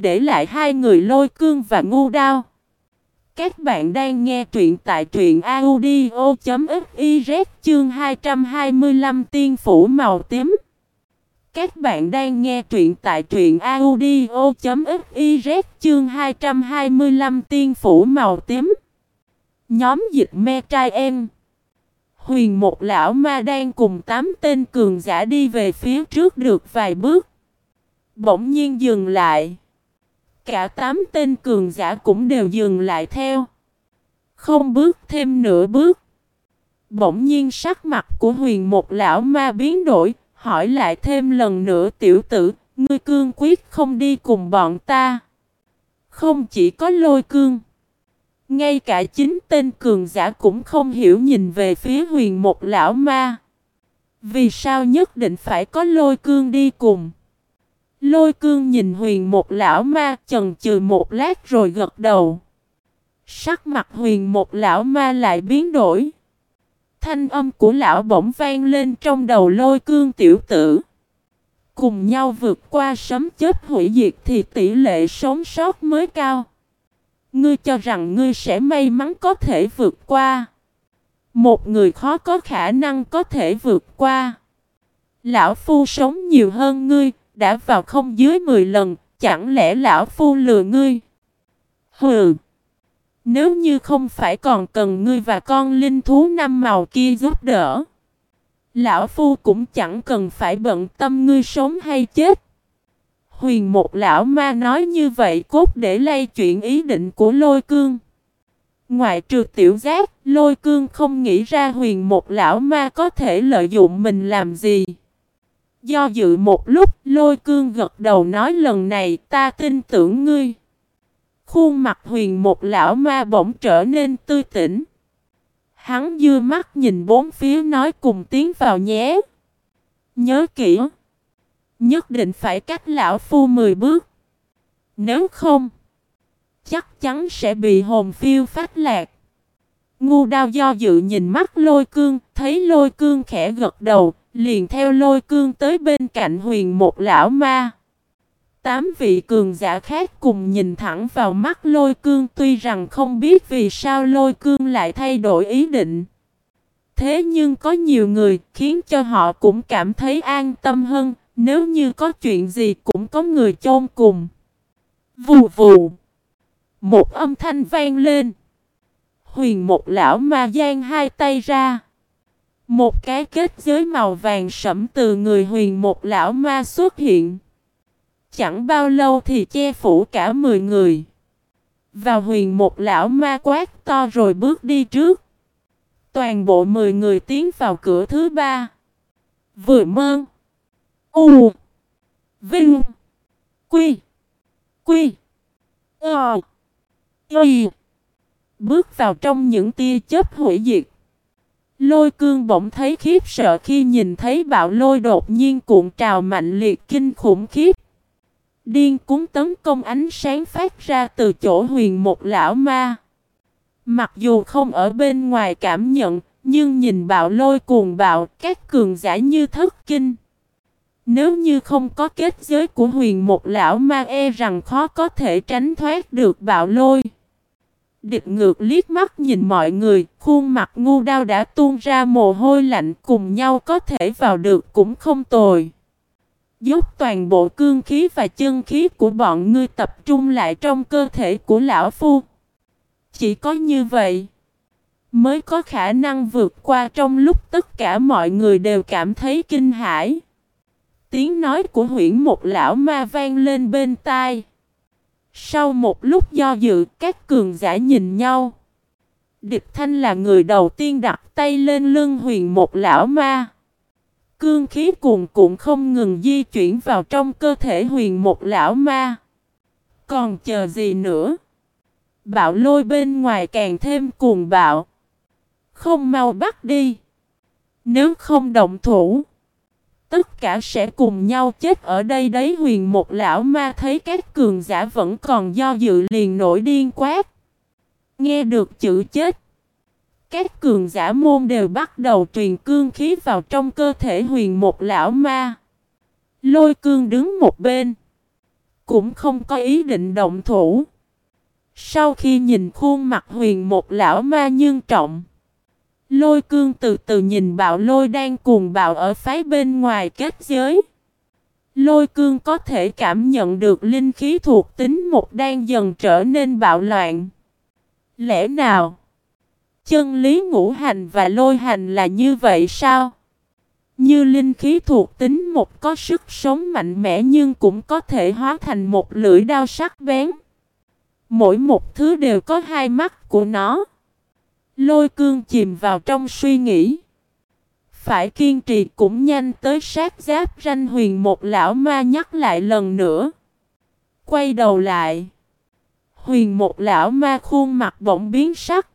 để lại hai người lôi cương và ngu đao. Các bạn đang nghe truyện tại truyện audio.fiz chương 225 tiên phủ màu tím. Các bạn đang nghe truyện tại truyện audio.fiz chương 225 tiên phủ màu tím. Nhóm dịch me trai em. Huyền một lão ma đang cùng tám tên cường giả đi về phía trước được vài bước. Bỗng nhiên dừng lại. Cả tám tên cường giả cũng đều dừng lại theo. Không bước thêm nửa bước. Bỗng nhiên sắc mặt của huyền một lão ma biến đổi, hỏi lại thêm lần nữa tiểu tử, ngươi cương quyết không đi cùng bọn ta. Không chỉ có lôi cương. Ngay cả chính tên cường giả cũng không hiểu nhìn về phía huyền một lão ma. Vì sao nhất định phải có lôi cương đi cùng? Lôi cương nhìn huyền một lão ma chần chừ một lát rồi gật đầu. Sắc mặt huyền một lão ma lại biến đổi. Thanh âm của lão bỗng vang lên trong đầu lôi cương tiểu tử. Cùng nhau vượt qua sấm chết hủy diệt thì tỷ lệ sống sót mới cao. Ngươi cho rằng ngươi sẽ may mắn có thể vượt qua. Một người khó có khả năng có thể vượt qua. Lão Phu sống nhiều hơn ngươi, đã vào không dưới 10 lần, chẳng lẽ Lão Phu lừa ngươi? Hừ! Nếu như không phải còn cần ngươi và con linh thú năm màu kia giúp đỡ. Lão Phu cũng chẳng cần phải bận tâm ngươi sống hay chết. Huyền một lão ma nói như vậy cốt để lay chuyện ý định của lôi cương. Ngoại trừ tiểu giác, lôi cương không nghĩ ra huyền một lão ma có thể lợi dụng mình làm gì. Do dự một lúc, lôi cương gật đầu nói lần này ta tin tưởng ngươi. Khuôn mặt huyền một lão ma bỗng trở nên tươi tỉnh. Hắn dưa mắt nhìn bốn phía nói cùng tiến vào nhé. Nhớ kỹ. Nhất định phải cách lão phu 10 bước. Nếu không, chắc chắn sẽ bị hồn phiêu phát lạc. Ngu đao do dự nhìn mắt lôi cương, thấy lôi cương khẽ gật đầu, liền theo lôi cương tới bên cạnh huyền một lão ma. Tám vị cường giả khác cùng nhìn thẳng vào mắt lôi cương tuy rằng không biết vì sao lôi cương lại thay đổi ý định. Thế nhưng có nhiều người khiến cho họ cũng cảm thấy an tâm hơn, nếu như có chuyện gì cũng có người chôn cùng. Vù vù. Một âm thanh vang lên. Huyền một lão ma giang hai tay ra. Một cái kết giới màu vàng sẫm từ người huyền một lão ma xuất hiện. Chẳng bao lâu thì che phủ cả mười người. Vào huyền một lão ma quát to rồi bước đi trước. Toàn bộ mười người tiến vào cửa thứ ba. Vừa mơn. U. Vinh. Quy. Quy. Ờ. Y. Bước vào trong những tia chớp hủy diệt. Lôi cương bỗng thấy khiếp sợ khi nhìn thấy bạo lôi đột nhiên cuộn trào mạnh liệt kinh khủng khiếp. Điên cúng tấn công ánh sáng phát ra từ chỗ huyền một lão ma. Mặc dù không ở bên ngoài cảm nhận, nhưng nhìn bạo lôi cuồng bạo, các cường giả như thất kinh. Nếu như không có kết giới của huyền một lão ma e rằng khó có thể tránh thoát được bạo lôi. Địch ngược liếc mắt nhìn mọi người, khuôn mặt ngu đao đã tuôn ra mồ hôi lạnh cùng nhau có thể vào được cũng không tồi. Dốc toàn bộ cương khí và chân khí của bọn ngươi tập trung lại trong cơ thể của lão phu. Chỉ có như vậy mới có khả năng vượt qua trong lúc tất cả mọi người đều cảm thấy kinh hãi. Tiếng nói của huyễn một lão ma vang lên bên tai. Sau một lúc do dự, các cường giả nhìn nhau. Địch Thanh là người đầu tiên đặt tay lên lưng huyền một lão ma. Cương khí cuồn cuộn không ngừng di chuyển vào trong cơ thể huyền một lão ma. Còn chờ gì nữa? Bạo lôi bên ngoài càng thêm cuồng bạo. Không mau bắt đi. Nếu không động thủ. Tất cả sẽ cùng nhau chết ở đây đấy huyền một lão ma thấy các cường giả vẫn còn do dự liền nổi điên quát. Nghe được chữ chết. Các cường giả môn đều bắt đầu truyền cương khí vào trong cơ thể huyền một lão ma. Lôi cương đứng một bên. cũng không có ý định động thủ. Sau khi nhìn khuôn mặt huyền một lão ma nhưng trọng, lôi cương từ từ nhìn bạo lôi đang cuồng bạo ở phái bên ngoài kết giới. Lôi cương có thể cảm nhận được linh khí thuộc tính một đang dần trở nên bạo loạn. Lẽ nào? Chân lý ngũ hành và lôi hành là như vậy sao? Như linh khí thuộc tính một có sức sống mạnh mẽ nhưng cũng có thể hóa thành một lưỡi đao sắc bén. Mỗi một thứ đều có hai mắt của nó. Lôi cương chìm vào trong suy nghĩ. Phải kiên trì cũng nhanh tới sát giáp ranh huyền một lão ma nhắc lại lần nữa. Quay đầu lại. Huyền một lão ma khuôn mặt bỗng biến sắc.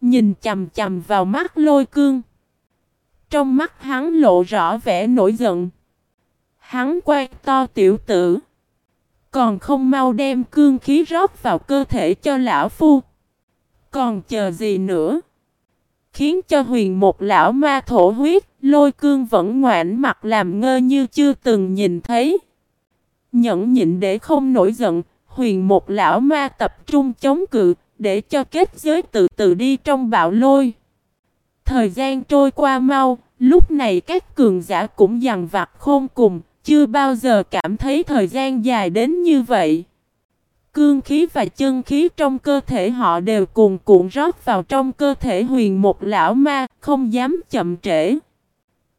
Nhìn chầm chầm vào mắt lôi cương. Trong mắt hắn lộ rõ vẻ nổi giận. Hắn quay to tiểu tử. Còn không mau đem cương khí rót vào cơ thể cho lão phu. Còn chờ gì nữa? Khiến cho huyền một lão ma thổ huyết, lôi cương vẫn ngoãn mặt làm ngơ như chưa từng nhìn thấy. Nhẫn nhịn để không nổi giận, huyền một lão ma tập trung chống cự, để cho kết giới từ từ đi trong bạo lôi. Thời gian trôi qua mau, lúc này các cường giả cũng dằn vặt khôn cùng, chưa bao giờ cảm thấy thời gian dài đến như vậy. Cương khí và chân khí trong cơ thể họ đều cuồn cuộn rót vào trong cơ thể huyền một lão ma, không dám chậm trễ.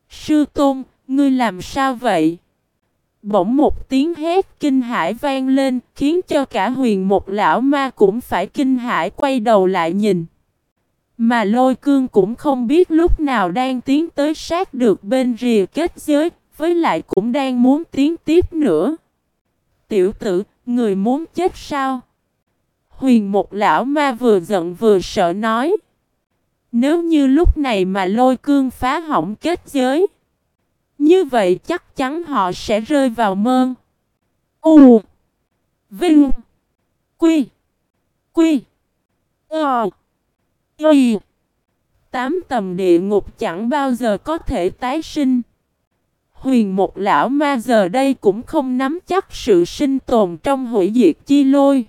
Sư Tôn, ngươi làm sao vậy? Bỗng một tiếng hét kinh hãi vang lên, khiến cho cả huyền một lão ma cũng phải kinh hãi quay đầu lại nhìn. Mà lôi cương cũng không biết lúc nào đang tiến tới sát được bên rìa kết giới, với lại cũng đang muốn tiến tiếp nữa. Tiểu tử, người muốn chết sao? Huyền một lão ma vừa giận vừa sợ nói. Nếu như lúc này mà lôi cương phá hỏng kết giới. Như vậy chắc chắn họ sẽ rơi vào mơn. U. Vinh. Quy. Quy. Ờ. Y. Tám tầm địa ngục chẳng bao giờ có thể tái sinh. Huyền một lão ma giờ đây cũng không nắm chắc sự sinh tồn trong hủy diệt chi lôi.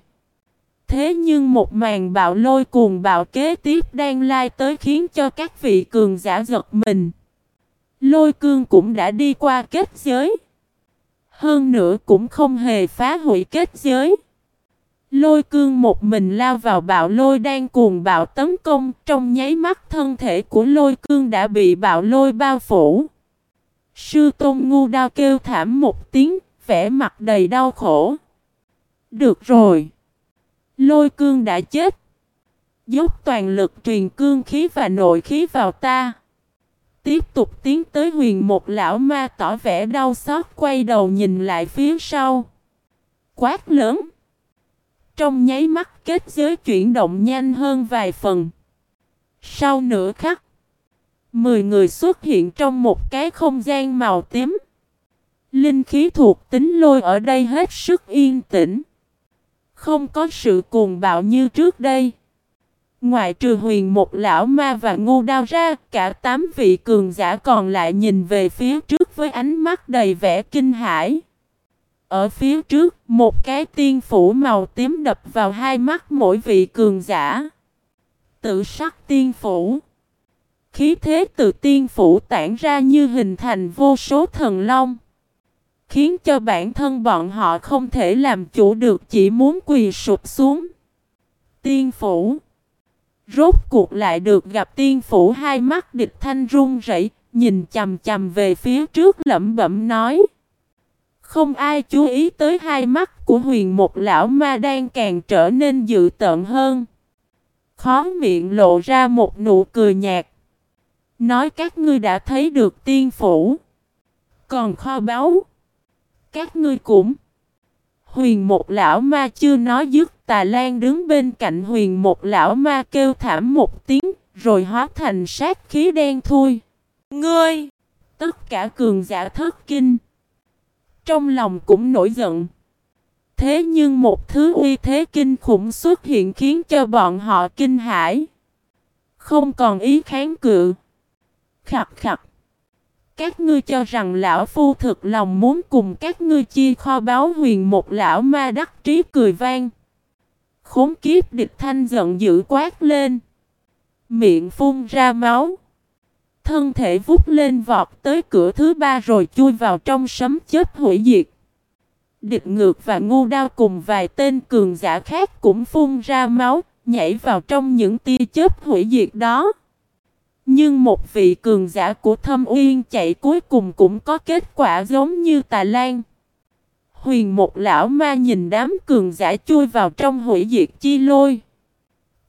Thế nhưng một màn bạo lôi cuồng bạo kế tiếp đang lai tới khiến cho các vị cường giả giật mình. Lôi cương cũng đã đi qua kết giới. Hơn nữa cũng không hề phá hủy kết giới. Lôi cương một mình lao vào bạo lôi đang cuồng bạo tấn công, trong nháy mắt thân thể của lôi cương đã bị bạo lôi bao phủ. Sư tôn ngu đao kêu thảm một tiếng, vẻ mặt đầy đau khổ. Được rồi. Lôi cương đã chết. Dốc toàn lực truyền cương khí và nội khí vào ta. Tiếp tục tiến tới huyền một lão ma tỏ vẻ đau xót quay đầu nhìn lại phía sau. Quát lớn. Trong nháy mắt kết giới chuyển động nhanh hơn vài phần. Sau nửa khắc. Mười người xuất hiện trong một cái không gian màu tím. Linh khí thuộc tính lôi ở đây hết sức yên tĩnh. Không có sự cuồng bạo như trước đây. Ngoại trừ huyền một lão ma và ngu đao ra, cả tám vị cường giả còn lại nhìn về phía trước với ánh mắt đầy vẻ kinh hãi. Ở phía trước, một cái tiên phủ màu tím đập vào hai mắt mỗi vị cường giả. Tự sắc tiên phủ. Khí thế từ tiên phủ tản ra như hình thành vô số thần long. Khiến cho bản thân bọn họ không thể làm chủ được chỉ muốn quỳ sụp xuống. Tiên phủ. Rốt cuộc lại được gặp tiên phủ hai mắt địch thanh run rẩy, nhìn chầm chầm về phía trước lẩm bẩm nói. Không ai chú ý tới hai mắt của huyền một lão ma đang càng trở nên dự tợn hơn. Khó miệng lộ ra một nụ cười nhạt. Nói các ngươi đã thấy được tiên phủ. Còn kho báu. Các ngươi cũng. Huyền một lão ma chưa nói dứt, tà lan đứng bên cạnh huyền một lão ma kêu thảm một tiếng. Rồi hóa thành sát khí đen thui. Ngươi. Tất cả cường giả thất kinh. Trong lòng cũng nổi giận. Thế nhưng một thứ uy thế kinh khủng xuất hiện khiến cho bọn họ kinh hãi. Không còn ý kháng cự. Khặt khặt. Các ngươi cho rằng lão phu thực lòng muốn cùng các ngươi chia kho báu huyền một lão ma đắc trí cười vang. Khốn kiếp địch thanh giận dữ quát lên. Miệng phun ra máu. Thân thể vút lên vọt tới cửa thứ ba rồi chui vào trong sấm chết hủy diệt. Địch ngược và ngu đao cùng vài tên cường giả khác cũng phun ra máu, nhảy vào trong những tia chớp hủy diệt đó. Nhưng một vị cường giả của thâm uyên chạy cuối cùng cũng có kết quả giống như tà lan. Huyền một lão ma nhìn đám cường giả chui vào trong hủy diệt chi lôi.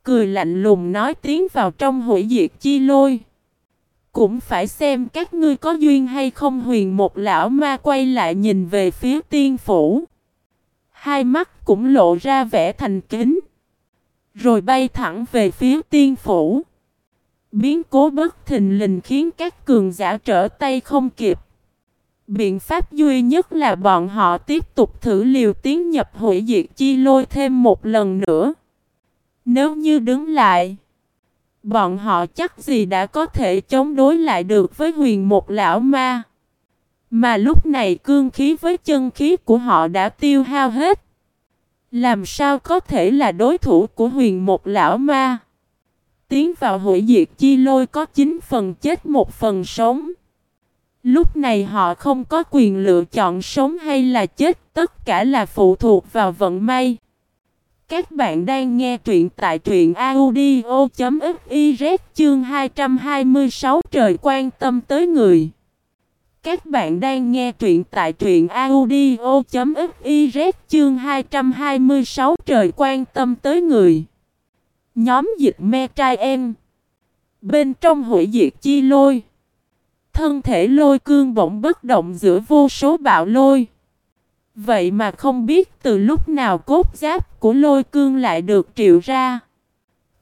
Cười lạnh lùng nói tiếng vào trong hủy diệt chi lôi. Cũng phải xem các ngươi có duyên hay không, huyền một lão ma quay lại nhìn về phía tiên phủ. Hai mắt cũng lộ ra vẻ thành kính. Rồi bay thẳng về phía tiên phủ. Biến cố bất thình lình khiến các cường giả trở tay không kịp. Biện pháp duy nhất là bọn họ tiếp tục thử liều tiến nhập hủy diệt chi lôi thêm một lần nữa. Nếu như đứng lại, bọn họ chắc gì đã có thể chống đối lại được với huyền một lão ma. Mà lúc này cương khí với chân khí của họ đã tiêu hao hết. Làm sao có thể là đối thủ của huyền một lão ma? Tiến vào hủy diệt chi lôi có 9 phần chết một phần sống. Lúc này họ không có quyền lựa chọn sống hay là chết, tất cả là phụ thuộc vào vận may. Các bạn đang nghe truyện tại truyện audio.fiz chương 226 trời quan tâm tới người. Các bạn đang nghe truyện tại truyện audio.fiz chương 226 trời quan tâm tới người. Nhóm dịch me trai em. Bên trong hủy diệt chi lôi. Thân thể lôi cương bỗng bất động giữa vô số bạo lôi. Vậy mà không biết từ lúc nào cốt giáp của lôi cương lại được triệu ra.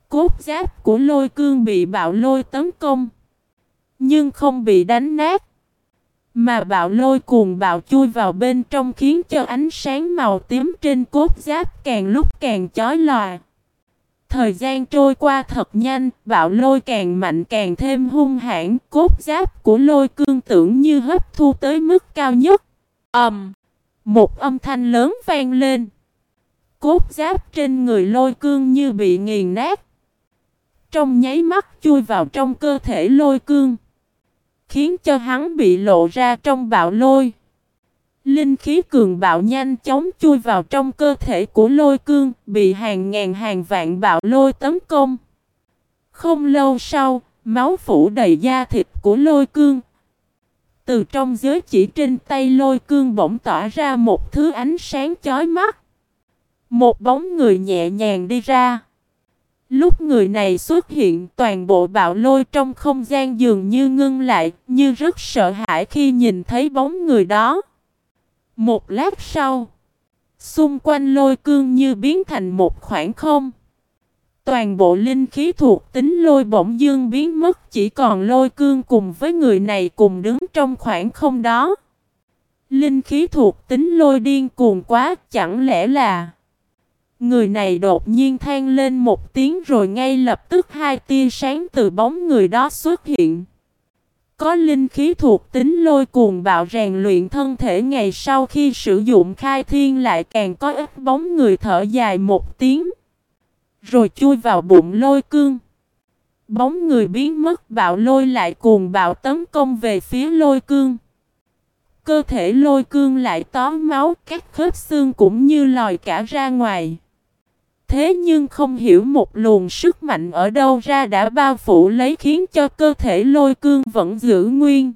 Cốt giáp của lôi cương bị bạo lôi tấn công. Nhưng không bị đánh nát. Mà bạo lôi cuồng bạo chui vào bên trong khiến cho ánh sáng màu tím trên cốt giáp càng lúc càng chói lòa. Thời gian trôi qua thật nhanh, bạo lôi càng mạnh càng thêm hung hãn, cốt giáp của lôi cương tưởng như hấp thu tới mức cao nhất. ầm, um, Một âm thanh lớn vang lên. Cốt giáp trên người lôi cương như bị nghiền nát. Trong nháy mắt chui vào trong cơ thể lôi cương. Khiến cho hắn bị lộ ra trong bạo lôi. Linh khí cường bạo nhanh chóng chui vào trong cơ thể của lôi cương, bị hàng ngàn hàng vạn bạo lôi tấn công. Không lâu sau, máu phủ đầy da thịt của lôi cương. Từ trong giới chỉ trên tay lôi cương bỗng tỏa ra một thứ ánh sáng chói mắt. Một bóng người nhẹ nhàng đi ra. Lúc người này xuất hiện toàn bộ bạo lôi trong không gian dường như ngưng lại, như rất sợ hãi khi nhìn thấy bóng người đó. Một lát sau, xung quanh lôi cương như biến thành một khoảng không. Toàn bộ linh khí thuộc tính lôi bỗng dương biến mất chỉ còn lôi cương cùng với người này cùng đứng trong khoảng không đó. Linh khí thuộc tính lôi điên cuồng quá chẳng lẽ là Người này đột nhiên than lên một tiếng rồi ngay lập tức hai tia sáng từ bóng người đó xuất hiện. Có linh khí thuộc tính lôi cuồng bạo rèn luyện thân thể ngày sau khi sử dụng khai thiên lại càng có ít bóng người thở dài một tiếng. Rồi chui vào bụng lôi cương. Bóng người biến mất bạo lôi lại cuồng bạo tấn công về phía lôi cương. Cơ thể lôi cương lại tóm máu, các khớp xương cũng như lòi cả ra ngoài. Thế nhưng không hiểu một luồng sức mạnh ở đâu ra đã bao phủ lấy khiến cho cơ thể lôi cương vẫn giữ nguyên.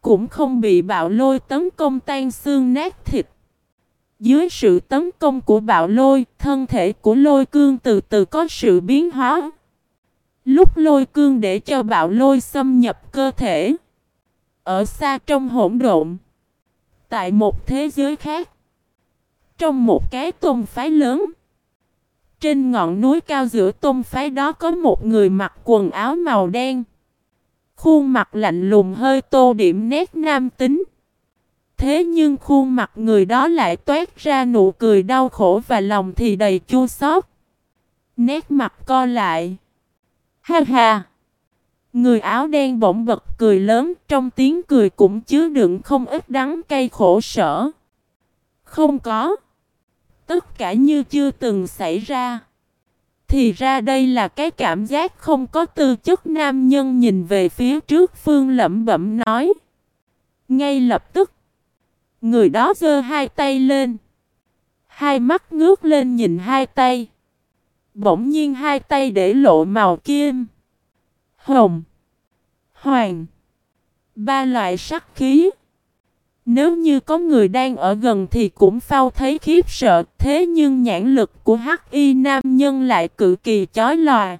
Cũng không bị bạo lôi tấn công tan xương nát thịt. Dưới sự tấn công của bạo lôi, thân thể của lôi cương từ từ có sự biến hóa. Lúc lôi cương để cho bạo lôi xâm nhập cơ thể. Ở xa trong hỗn độn. Tại một thế giới khác. Trong một cái tôn phái lớn. Trên ngọn núi cao giữa tôn phái đó có một người mặc quần áo màu đen. Khuôn mặt lạnh lùng hơi tô điểm nét nam tính. Thế nhưng khuôn mặt người đó lại toát ra nụ cười đau khổ và lòng thì đầy chua xót. Nét mặt co lại. Ha ha! Người áo đen bỗng bật cười lớn, trong tiếng cười cũng chứa đựng không ít đắng cay khổ sở. Không có. Tất cả như chưa từng xảy ra. Thì ra đây là cái cảm giác không có tư chất nam nhân nhìn về phía trước phương lẩm bẩm nói. Ngay lập tức, người đó giơ hai tay lên. Hai mắt ngước lên nhìn hai tay. Bỗng nhiên hai tay để lộ màu kim, hồng, hoàng, ba loại sắc khí. Nếu như có người đang ở gần thì cũng phao thấy khiếp sợ, thế nhưng nhãn lực của hắc y nam nhân lại cực kỳ chói lòa.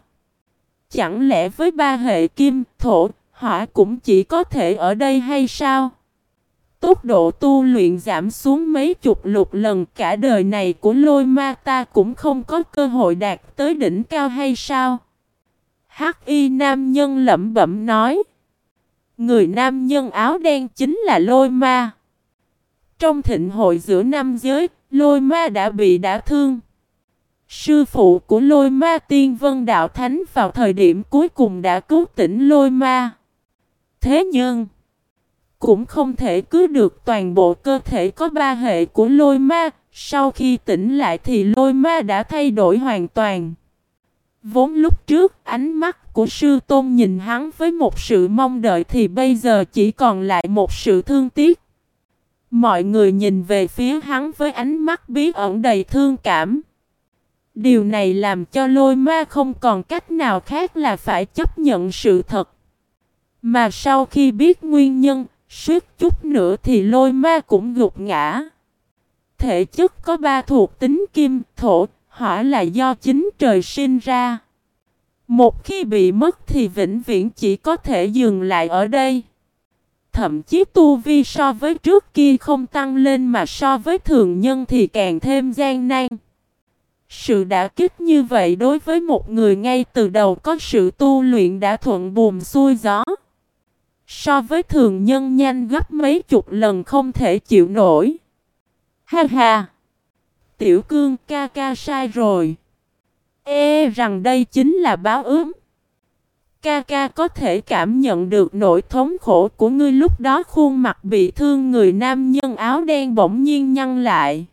Chẳng lẽ với ba hệ kim, thổ, hỏa cũng chỉ có thể ở đây hay sao? Tốc độ tu luyện giảm xuống mấy chục lục lần cả đời này của lôi ma ta cũng không có cơ hội đạt tới đỉnh cao hay sao? Hắc y nam nhân lẩm bẩm nói. Người nam nhân áo đen chính là lôi ma. Trong thịnh hội giữa năm giới, lôi ma đã bị đả thương. Sư phụ của lôi ma tiên vân đạo thánh vào thời điểm cuối cùng đã cứu tỉnh lôi ma. Thế nhưng, cũng không thể cứ được toàn bộ cơ thể có ba hệ của lôi ma, sau khi tỉnh lại thì lôi ma đã thay đổi hoàn toàn. Vốn lúc trước ánh mắt của sư tôn nhìn hắn với một sự mong đợi thì bây giờ chỉ còn lại một sự thương tiếc. Mọi người nhìn về phía hắn với ánh mắt bí ẩn đầy thương cảm. Điều này làm cho lôi ma không còn cách nào khác là phải chấp nhận sự thật. Mà sau khi biết nguyên nhân, suýt chút nữa thì lôi ma cũng gục ngã. Thể chất có ba thuộc tính kim, thổ, hỏa là do chính trời sinh ra. Một khi bị mất thì vĩnh viễn chỉ có thể dừng lại ở đây. Thậm chí tu vi so với trước kia không tăng lên mà so với thường nhân thì càng thêm gian nan. Sự đã kích như vậy đối với một người ngay từ đầu có sự tu luyện đã thuận buồm xuôi gió. So với thường nhân nhanh gấp mấy chục lần không thể chịu nổi. Ha ha! Tiểu cương ca ca sai rồi. Ê, rằng đây chính là báo ướm. Ca ca có thể cảm nhận được nỗi thống khổ của ngươi lúc đó khuôn mặt bị thương người nam nhân áo đen bỗng nhiên nhăn lại.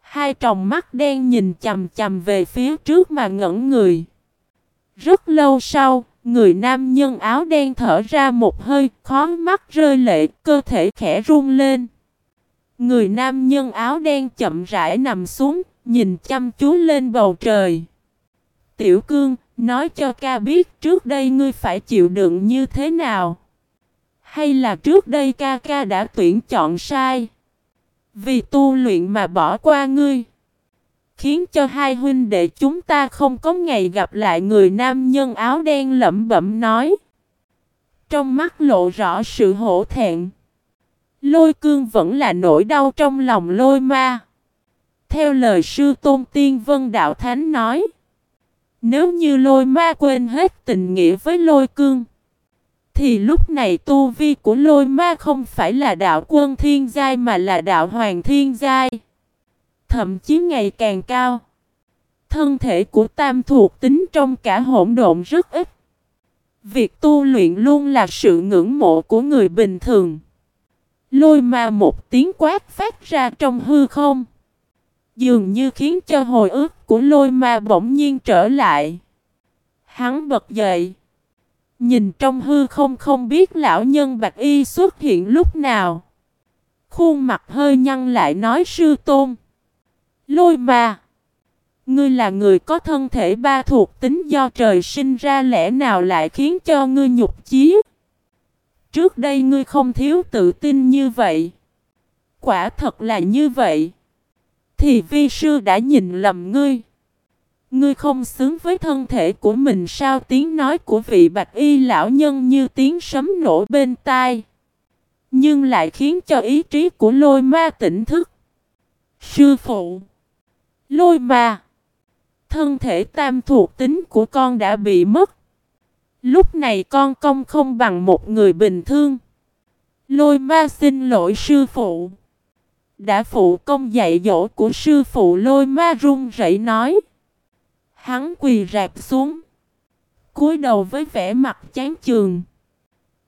Hai tròng mắt đen nhìn chầm chầm về phía trước mà ngẩn người. Rất lâu sau, người nam nhân áo đen thở ra một hơi, khó mắt rơi lệ, cơ thể khẽ run lên. Người nam nhân áo đen chậm rãi nằm xuống, nhìn chăm chú lên bầu trời. Tiểu cương, nói cho ca biết trước đây ngươi phải chịu đựng như thế nào. Hay là trước đây ca ca đã tuyển chọn sai. Vì tu luyện mà bỏ qua ngươi. Khiến cho hai huynh đệ chúng ta không có ngày gặp lại người nam nhân áo đen lẩm bẩm nói. Trong mắt lộ rõ sự hổ thẹn. Lôi cương vẫn là nỗi đau trong lòng lôi ma. Theo lời sư Tôn Tiên Vân Đạo Thánh nói. Nếu như lôi ma quên hết tình nghĩa với lôi cương. Thì lúc này tu vi của lôi ma không phải là đạo quân thiên giai mà là đạo hoàng thiên giai. Thậm chí ngày càng cao. Thân thể của tam thuộc tính trong cả hỗn độn rất ít. Việc tu luyện luôn là sự ngưỡng mộ của người bình thường. Lôi ma một tiếng quát phát ra trong hư không. Dường như khiến cho hồi ức của lôi ma bỗng nhiên trở lại. Hắn bật dậy. Nhìn trong hư không không biết lão nhân bạc y xuất hiện lúc nào. Khuôn mặt hơi nhăn lại nói sư tôn. Lôi ma. Ngươi là người có thân thể ba thuộc tính do trời sinh ra lẽ nào lại khiến cho ngươi nhục chí. Trước đây ngươi không thiếu tự tin như vậy. Quả thật là như vậy. Thì vi sư đã nhìn lầm ngươi. Ngươi không xứng với thân thể của mình sao tiếng nói của vị bạch y lão nhân như tiếng sấm nổ bên tai. Nhưng lại khiến cho ý trí của lôi ma tỉnh thức. Sư phụ. Lôi ma. Thân thể tam thuộc tính của con đã bị mất. Lúc này con công không bằng một người bình thường. Lôi ma xin lỗi sư phụ. Đã phụ công dạy dỗ của sư phụ lôi ma run rẩy nói. Hắn quỳ rạp xuống. cúi đầu với vẻ mặt chán chường.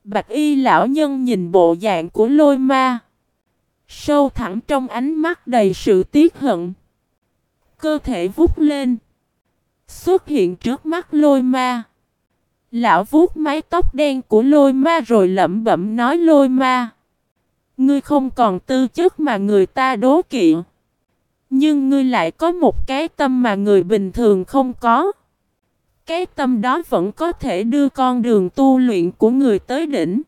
Bạch y lão nhân nhìn bộ dạng của lôi ma. Sâu thẳng trong ánh mắt đầy sự tiếc hận. Cơ thể vút lên. Xuất hiện trước mắt lôi ma. Lão vuốt mái tóc đen của lôi ma rồi lẩm bẩm nói lôi ma. Ngươi không còn tư chất mà người ta đố kỵ. Nhưng ngươi lại có một cái tâm mà người bình thường không có. Cái tâm đó vẫn có thể đưa con đường tu luyện của người tới đỉnh.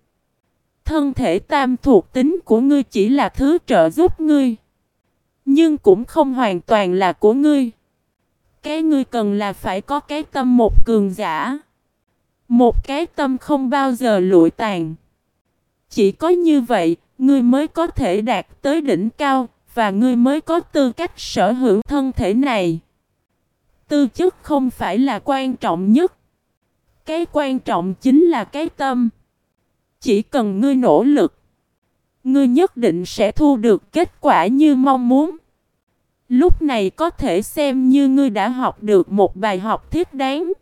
Thân thể tam thuộc tính của ngươi chỉ là thứ trợ giúp ngươi. Nhưng cũng không hoàn toàn là của ngươi. Cái ngươi cần là phải có cái tâm một cường giả. Một cái tâm không bao giờ lụi tàn. Chỉ có như vậy, ngươi mới có thể đạt tới đỉnh cao, và ngươi mới có tư cách sở hữu thân thể này. Tư chất không phải là quan trọng nhất. Cái quan trọng chính là cái tâm. Chỉ cần ngươi nỗ lực, ngươi nhất định sẽ thu được kết quả như mong muốn. Lúc này có thể xem như ngươi đã học được một bài học thiết đáng.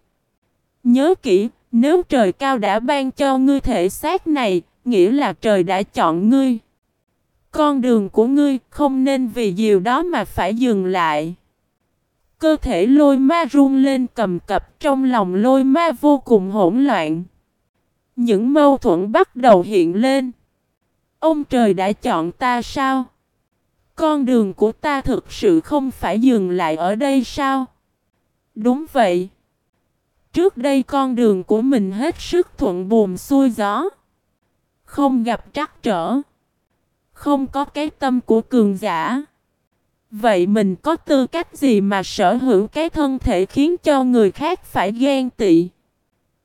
Nhớ kỹ, nếu trời cao đã ban cho ngươi thể xác này, nghĩa là trời đã chọn ngươi. Con đường của ngươi không nên vì điều đó mà phải dừng lại. Cơ thể lôi ma run lên cầm cập trong lòng lôi ma vô cùng hỗn loạn. Những mâu thuẫn bắt đầu hiện lên. Ông trời đã chọn ta sao? Con đường của ta thực sự không phải dừng lại ở đây sao? Đúng vậy. Trước đây con đường của mình hết sức thuận buồm xuôi gió. Không gặp trắc trở. Không có cái tâm của cường giả. Vậy mình có tư cách gì mà sở hữu cái thân thể khiến cho người khác phải ghen tị?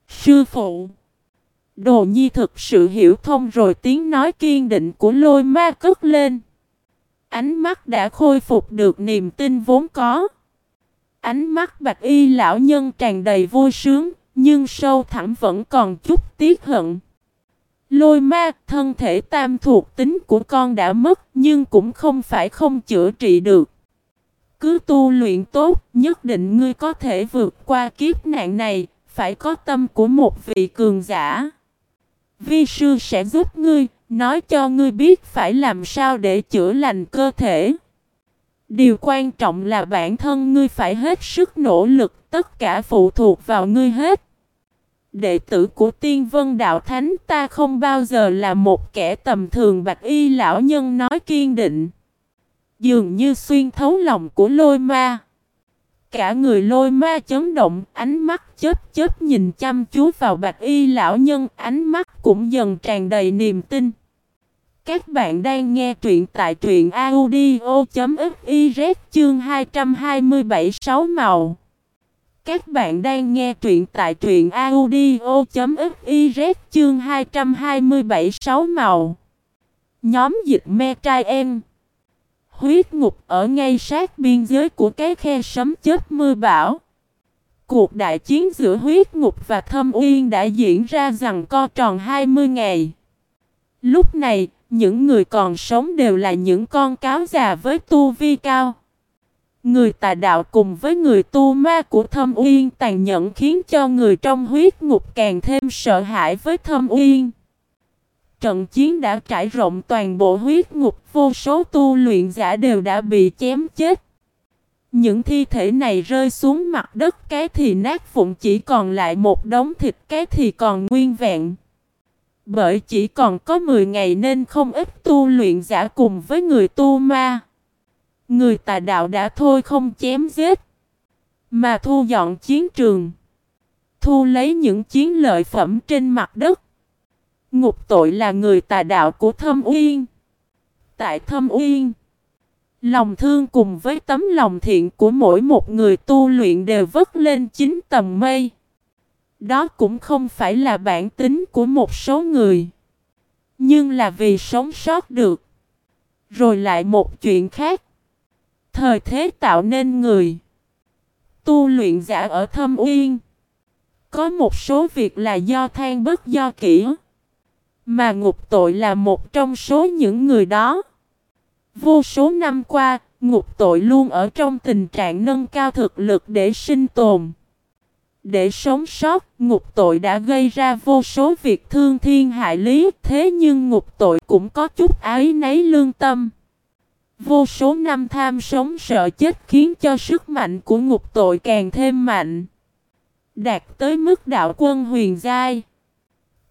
Sư phụ Đồ nhi thực sự hiểu thông rồi tiếng nói kiên định của lôi ma cất lên. Ánh mắt đã khôi phục được niềm tin vốn có. Ánh mắt bạch y lão nhân tràn đầy vui sướng, nhưng sâu thẳm vẫn còn chút tiếc hận. Lôi ma, thân thể tam thuộc tính của con đã mất, nhưng cũng không phải không chữa trị được. Cứ tu luyện tốt, nhất định ngươi có thể vượt qua kiếp nạn này, phải có tâm của một vị cường giả. Vi sư sẽ giúp ngươi, nói cho ngươi biết phải làm sao để chữa lành cơ thể. Điều quan trọng là bản thân ngươi phải hết sức nỗ lực, tất cả phụ thuộc vào ngươi hết. Đệ tử của tiên vân đạo thánh ta không bao giờ là một kẻ tầm thường bạch y lão nhân nói kiên định. Dường như xuyên thấu lòng của lôi ma. Cả người lôi ma chấn động, ánh mắt chớp chớp nhìn chăm chú vào bạch y lão nhân, ánh mắt cũng dần tràn đầy niềm tin. Các bạn đang nghe truyện tại truyện audio.fiz chương 227 sáu màu. Các bạn đang nghe truyện tại truyện audio.fiz chương 227 sáu màu. Nhóm dịch me trai em. Huyết ngục ở ngay sát biên giới của cái khe sấm chết mưa bão. Cuộc đại chiến giữa huyết ngục và thâm uyên đã diễn ra rằng co tròn 20 ngày. Lúc này, những người còn sống đều là những con cáo già với tu vi cao. Người tà đạo cùng với người tu ma của thâm uyên tàn nhẫn khiến cho người trong huyết ngục càng thêm sợ hãi với thâm uyên. Trận chiến đã trải rộng toàn bộ huyết ngục, vô số tu luyện giả đều đã bị chém chết. Những thi thể này rơi xuống mặt đất cái thì nát vụn chỉ còn lại một đống thịt cái thì còn nguyên vẹn. Bởi chỉ còn có 10 ngày nên không ít tu luyện giả cùng với người tu ma. Người tà đạo đã thôi không chém giết, mà thu dọn chiến trường. Thu lấy những chiến lợi phẩm trên mặt đất. Ngục tội là người tà đạo của Thâm Uyên. Tại Thâm Uyên, lòng thương cùng với tấm lòng thiện của mỗi một người tu luyện đều vất lên chín tầng mây. Đó cũng không phải là bản tính của một số người. Nhưng là vì sống sót được. Rồi lại một chuyện khác. Thời thế tạo nên người. Tu luyện giả ở thâm uyên. Có một số việc là do than bất do kỹ. Mà ngục tội là một trong số những người đó. Vô số năm qua, ngục tội luôn ở trong tình trạng nâng cao thực lực để sinh tồn. Để sống sót, ngục tội đã gây ra vô số việc thương thiên hại lý, thế nhưng ngục tội cũng có chút ái nấy lương tâm. Vô số năm tham sống sợ chết khiến cho sức mạnh của ngục tội càng thêm mạnh. Đạt tới mức đạo quân huyền giai.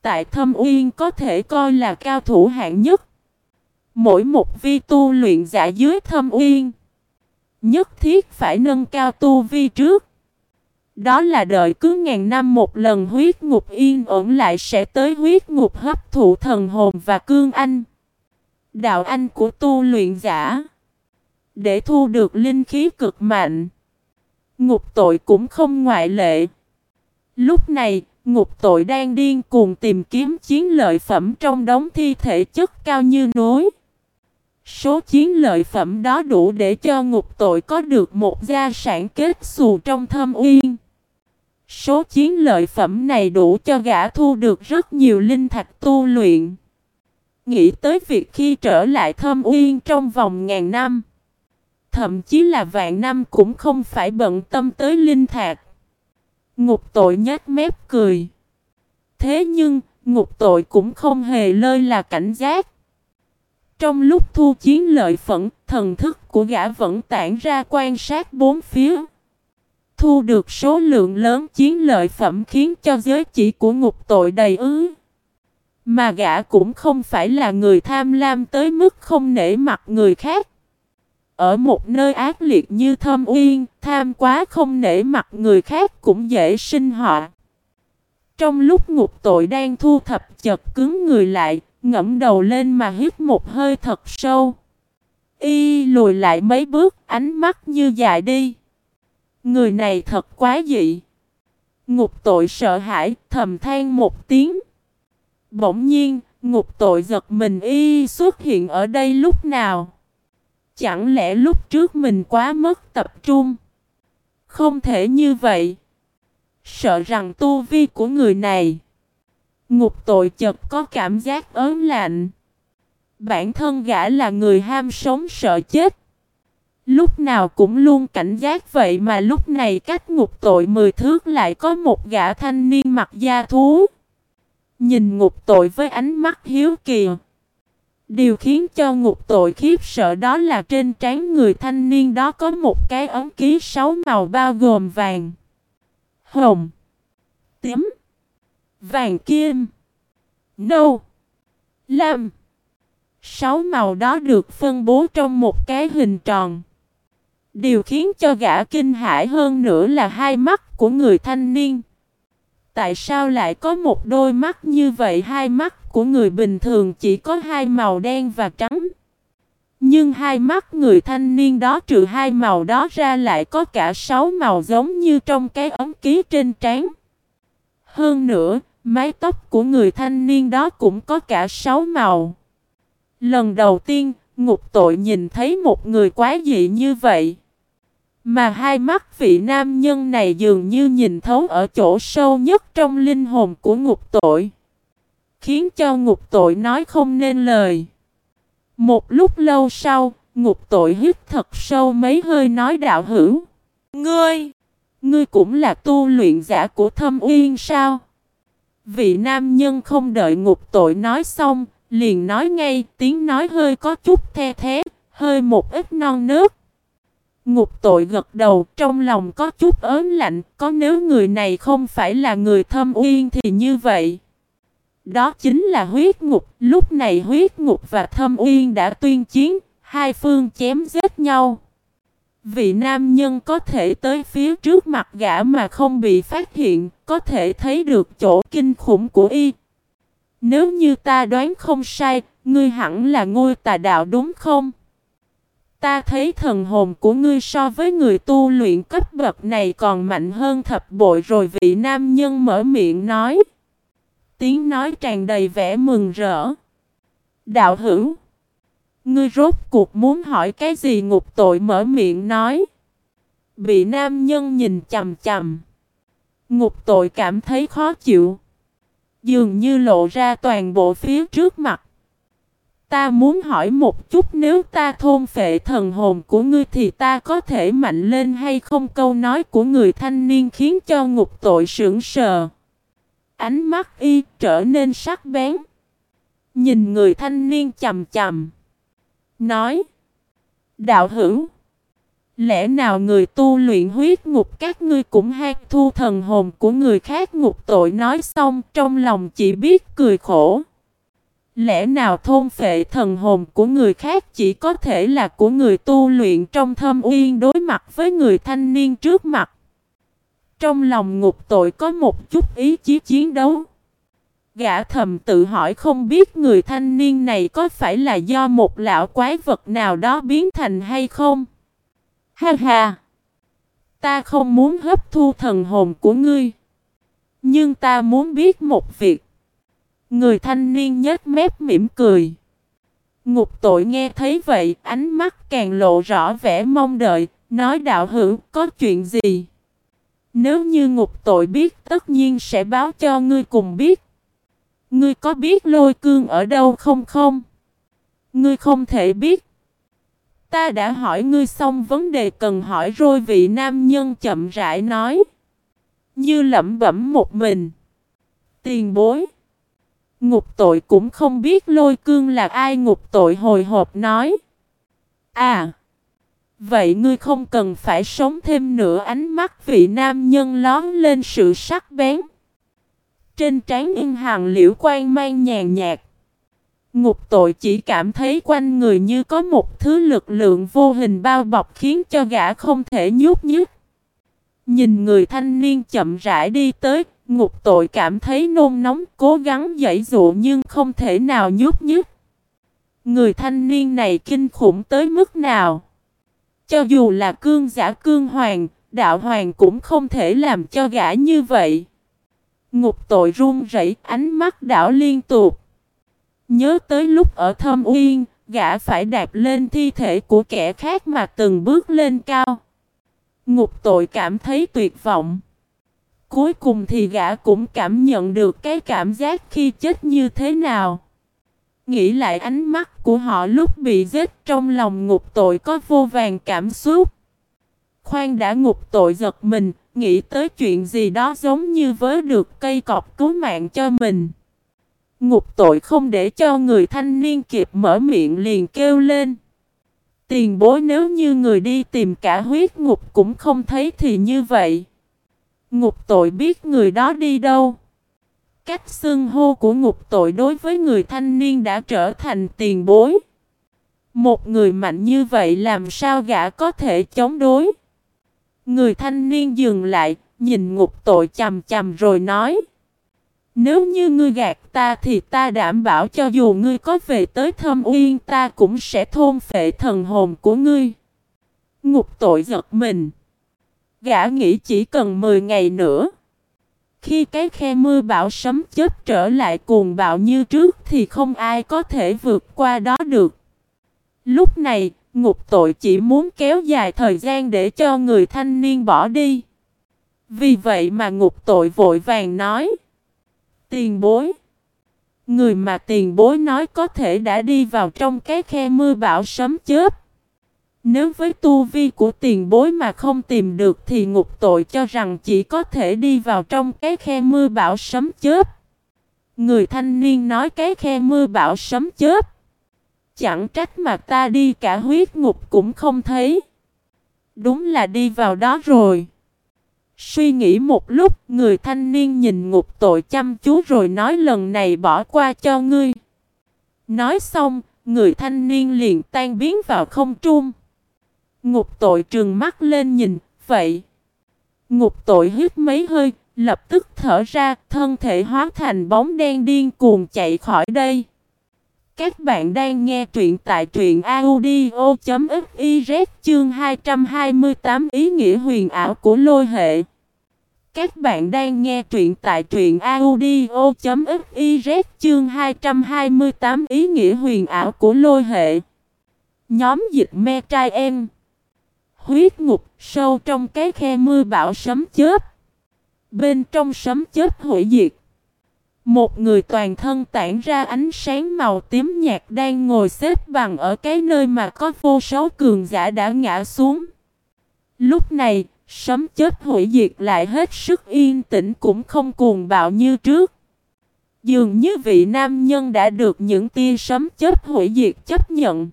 Tại thâm uyên có thể coi là cao thủ hạng nhất. Mỗi một vi tu luyện giả dưới thâm uyên. Nhất thiết phải nâng cao tu vi trước. Đó là đợi cứ ngàn năm một lần huyết ngục yên ổn lại sẽ tới huyết ngục hấp thụ thần hồn và cương anh. Đạo anh của tu luyện giả. Để thu được linh khí cực mạnh. Ngục tội cũng không ngoại lệ. Lúc này, ngục tội đang điên cuồng tìm kiếm chiến lợi phẩm trong đống thi thể chất cao như núi. Số chiến lợi phẩm đó đủ để cho ngục tội có được một gia sản kết xù trong thâm uyên. Số chiến lợi phẩm này đủ cho gã thu được rất nhiều linh thạch tu luyện. Nghĩ tới việc khi trở lại thâm uyên trong vòng ngàn năm. Thậm chí là vạn năm cũng không phải bận tâm tới linh thạc. Ngục tội nhát mép cười. Thế nhưng, ngục tội cũng không hề lơi là cảnh giác. Trong lúc thu chiến lợi phẫn thần thức của gã vẫn tản ra quan sát bốn phía. Thu được số lượng lớn chiến lợi phẩm khiến cho giới chỉ của ngục tội đầy ứ. Mà gã cũng không phải là người tham lam tới mức không nể mặt người khác. Ở một nơi ác liệt như thâm uyên, tham quá không nể mặt người khác cũng dễ sinh họ. Trong lúc ngục tội đang thu thập chật cứng người lại, ngẫm đầu lên mà hít một hơi thật sâu. Y lùi lại mấy bước, ánh mắt như dài đi. Người này thật quá dị. Ngục tội sợ hãi, thầm than một tiếng. Bỗng nhiên, ngục tội giật mình y xuất hiện ở đây lúc nào. Chẳng lẽ lúc trước mình quá mất tập trung? Không thể như vậy. Sợ rằng tu vi của người này. Ngục tội chật có cảm giác ớn lạnh. Bản thân gã là người ham sống sợ chết. Lúc nào cũng luôn cảnh giác vậy mà lúc này cách ngục tội mười thước lại có một gã thanh niên mặc da thú. Nhìn ngục tội với ánh mắt hiếu kỳ. Điều khiến cho ngục tội khiếp sợ đó là trên trán người thanh niên đó có một cái ấn ký sáu màu bao gồm vàng, hồng, tím, vàng kim, nâu, lam. Sáu màu đó được phân bố trong một cái hình tròn. Điều khiến cho gã kinh hãi hơn nữa là hai mắt của người thanh niên. Tại sao lại có một đôi mắt như vậy? Hai mắt của người bình thường chỉ có hai màu đen và trắng. Nhưng hai mắt người thanh niên đó trừ hai màu đó ra lại có cả sáu màu giống như trong cái ống ký trên trán. Hơn nữa, mái tóc của người thanh niên đó cũng có cả sáu màu. Lần đầu tiên, ngục tội nhìn thấy một người quá dị như vậy. Mà hai mắt vị nam nhân này dường như nhìn thấu ở chỗ sâu nhất trong linh hồn của ngục tội. Khiến cho ngục tội nói không nên lời. Một lúc lâu sau, ngục tội hít thật sâu mấy hơi nói đạo hữu. Ngươi, ngươi cũng là tu luyện giả của thâm uyên sao? Vị nam nhân không đợi ngục tội nói xong, liền nói ngay tiếng nói hơi có chút the thế, hơi một ít non nước. Ngục tội gật đầu trong lòng có chút ớn lạnh, có nếu người này không phải là người thâm uyên thì như vậy. Đó chính là huyết ngục, lúc này huyết ngục và thâm uyên đã tuyên chiến, hai phương chém giết nhau. Vị nam nhân có thể tới phía trước mặt gã mà không bị phát hiện, có thể thấy được chỗ kinh khủng của y. Nếu như ta đoán không sai, ngươi hẳn là ngôi tà đạo đúng không? Ta thấy thần hồn của ngươi so với người tu luyện cấp bậc này còn mạnh hơn thập bội rồi vị nam nhân mở miệng nói. Tiếng nói tràn đầy vẻ mừng rỡ. Đạo hữu. Ngươi rốt cuộc muốn hỏi cái gì ngục tội mở miệng nói. Bị nam nhân nhìn chầm chầm. Ngục tội cảm thấy khó chịu. Dường như lộ ra toàn bộ phía trước mặt ta muốn hỏi một chút, nếu ta thôn phệ thần hồn của ngươi thì ta có thể mạnh lên hay không câu nói của người thanh niên khiến cho ngục tội sững sờ. Ánh mắt y trở nên sắc bén. Nhìn người thanh niên chầm chầm. Nói. Đạo hữu. Lẽ nào người tu luyện huyết ngục các ngươi cũng hay thu thần hồn của người khác ngục tội nói xong, trong lòng chỉ biết cười khổ. Lẽ nào thôn phệ thần hồn của người khác chỉ có thể là của người tu luyện trong thâm uyên đối mặt với người thanh niên trước mặt. Trong lòng ngục tội có một chút ý chí chiến đấu. Gã thầm tự hỏi không biết người thanh niên này có phải là do một lão quái vật nào đó biến thành hay không. Ha ha! Ta không muốn hấp thu thần hồn của ngươi. Nhưng ta muốn biết một việc. Người thanh niên nhếch mép mỉm cười. Ngục tội nghe thấy vậy, ánh mắt càng lộ rõ vẻ mong đợi, nói đạo hữu có chuyện gì? Nếu như ngục tội biết tất nhiên sẽ báo cho ngươi cùng biết. Ngươi có biết lôi cương ở đâu không không? Ngươi không thể biết. Ta đã hỏi ngươi xong vấn đề cần hỏi rồi vị nam nhân chậm rãi nói. Như lẩm bẩm một mình. Tiền bối. Ngục tội cũng không biết lôi cương là ai ngục tội hồi hộp nói. À. Vậy ngươi không cần phải sống thêm nữa ánh mắt vị nam nhân lón lên sự sắc bén. Trên trán yên hàng liễu quan mang nhàn nhạt. Ngục tội chỉ cảm thấy quanh người như có một thứ lực lượng vô hình bao bọc khiến cho gã không thể nhúc nhích. Nhìn người thanh niên chậm rãi đi tới, ngục tội cảm thấy nôn nóng cố gắng dãy dụ nhưng không thể nào nhúc nhích. Người thanh niên này kinh khủng tới mức nào? Cho dù là cương giả cương hoàng, đạo hoàng cũng không thể làm cho gã như vậy. Ngục tội run rẩy ánh mắt đảo liên tục. Nhớ tới lúc ở thâm uyên, gã phải đạp lên thi thể của kẻ khác mà từng bước lên cao. Ngục tội cảm thấy tuyệt vọng. Cuối cùng thì gã cũng cảm nhận được cái cảm giác khi chết như thế nào. Nghĩ lại ánh mắt của họ lúc bị giết trong lòng ngục tội có vô vàng cảm xúc. Khoan đã ngục tội giật mình, nghĩ tới chuyện gì đó giống như với được cây cọp cứu mạng cho mình. Ngục tội không để cho người thanh niên kịp mở miệng liền kêu lên. Tiền bối nếu như người đi tìm cả huyết ngục cũng không thấy thì như vậy. Ngục tội biết người đó đi đâu. Cách xưng hô của ngục tội đối với người thanh niên đã trở thành tiền bối. Một người mạnh như vậy làm sao gã có thể chống đối. Người thanh niên dừng lại, nhìn ngục tội chầm chầm rồi nói. Nếu như ngươi gạt ta thì ta đảm bảo cho dù ngươi có về tới thâm uyên ta cũng sẽ thôn phệ thần hồn của ngươi. Ngục tội giật mình. Gã nghĩ chỉ cần 10 ngày nữa. Khi cái khe mưa bão sấm chết trở lại cuồng bạo như trước thì không ai có thể vượt qua đó được. Lúc này, ngục tội chỉ muốn kéo dài thời gian để cho người thanh niên bỏ đi. Vì vậy mà ngục tội vội vàng nói. Tiền bối. Người mà tiền bối nói có thể đã đi vào trong cái khe mưa bão sấm chớp. Nếu với tu vi của tiền bối mà không tìm được thì ngục tội cho rằng chỉ có thể đi vào trong cái khe mưa bão sấm chớp. Người thanh niên nói cái khe mưa bão sấm chớp. Chẳng trách mà ta đi cả huyết ngục cũng không thấy. Đúng là đi vào đó rồi. Suy nghĩ một lúc, người thanh niên nhìn ngục tội chăm chú rồi nói lần này bỏ qua cho ngươi. Nói xong, người thanh niên liền tan biến vào không trung. Ngục tội trừng mắt lên nhìn, vậy. Ngục tội hít mấy hơi, lập tức thở ra, thân thể hóa thành bóng đen điên cuồng chạy khỏi đây. Các bạn đang nghe truyện tại truyện audio.fiz chương 228 ý nghĩa huyền ảo của lôi hệ. Các bạn đang nghe truyện tại truyện audio.fiz chương 228 ý nghĩa huyền ảo của lôi hệ. Nhóm dịch me trai em. Huyết ngục sâu trong cái khe mưa bão sấm chớp. Bên trong sấm chớp hủy diệt. Một người toàn thân tản ra ánh sáng màu tím nhạt đang ngồi xếp bằng ở cái nơi mà có vô số cường giả đã ngã xuống. Lúc này, sấm chết hủy diệt lại hết sức yên tĩnh cũng không cuồng bạo như trước. Dường như vị nam nhân đã được những tia sấm chết hủy diệt chấp nhận.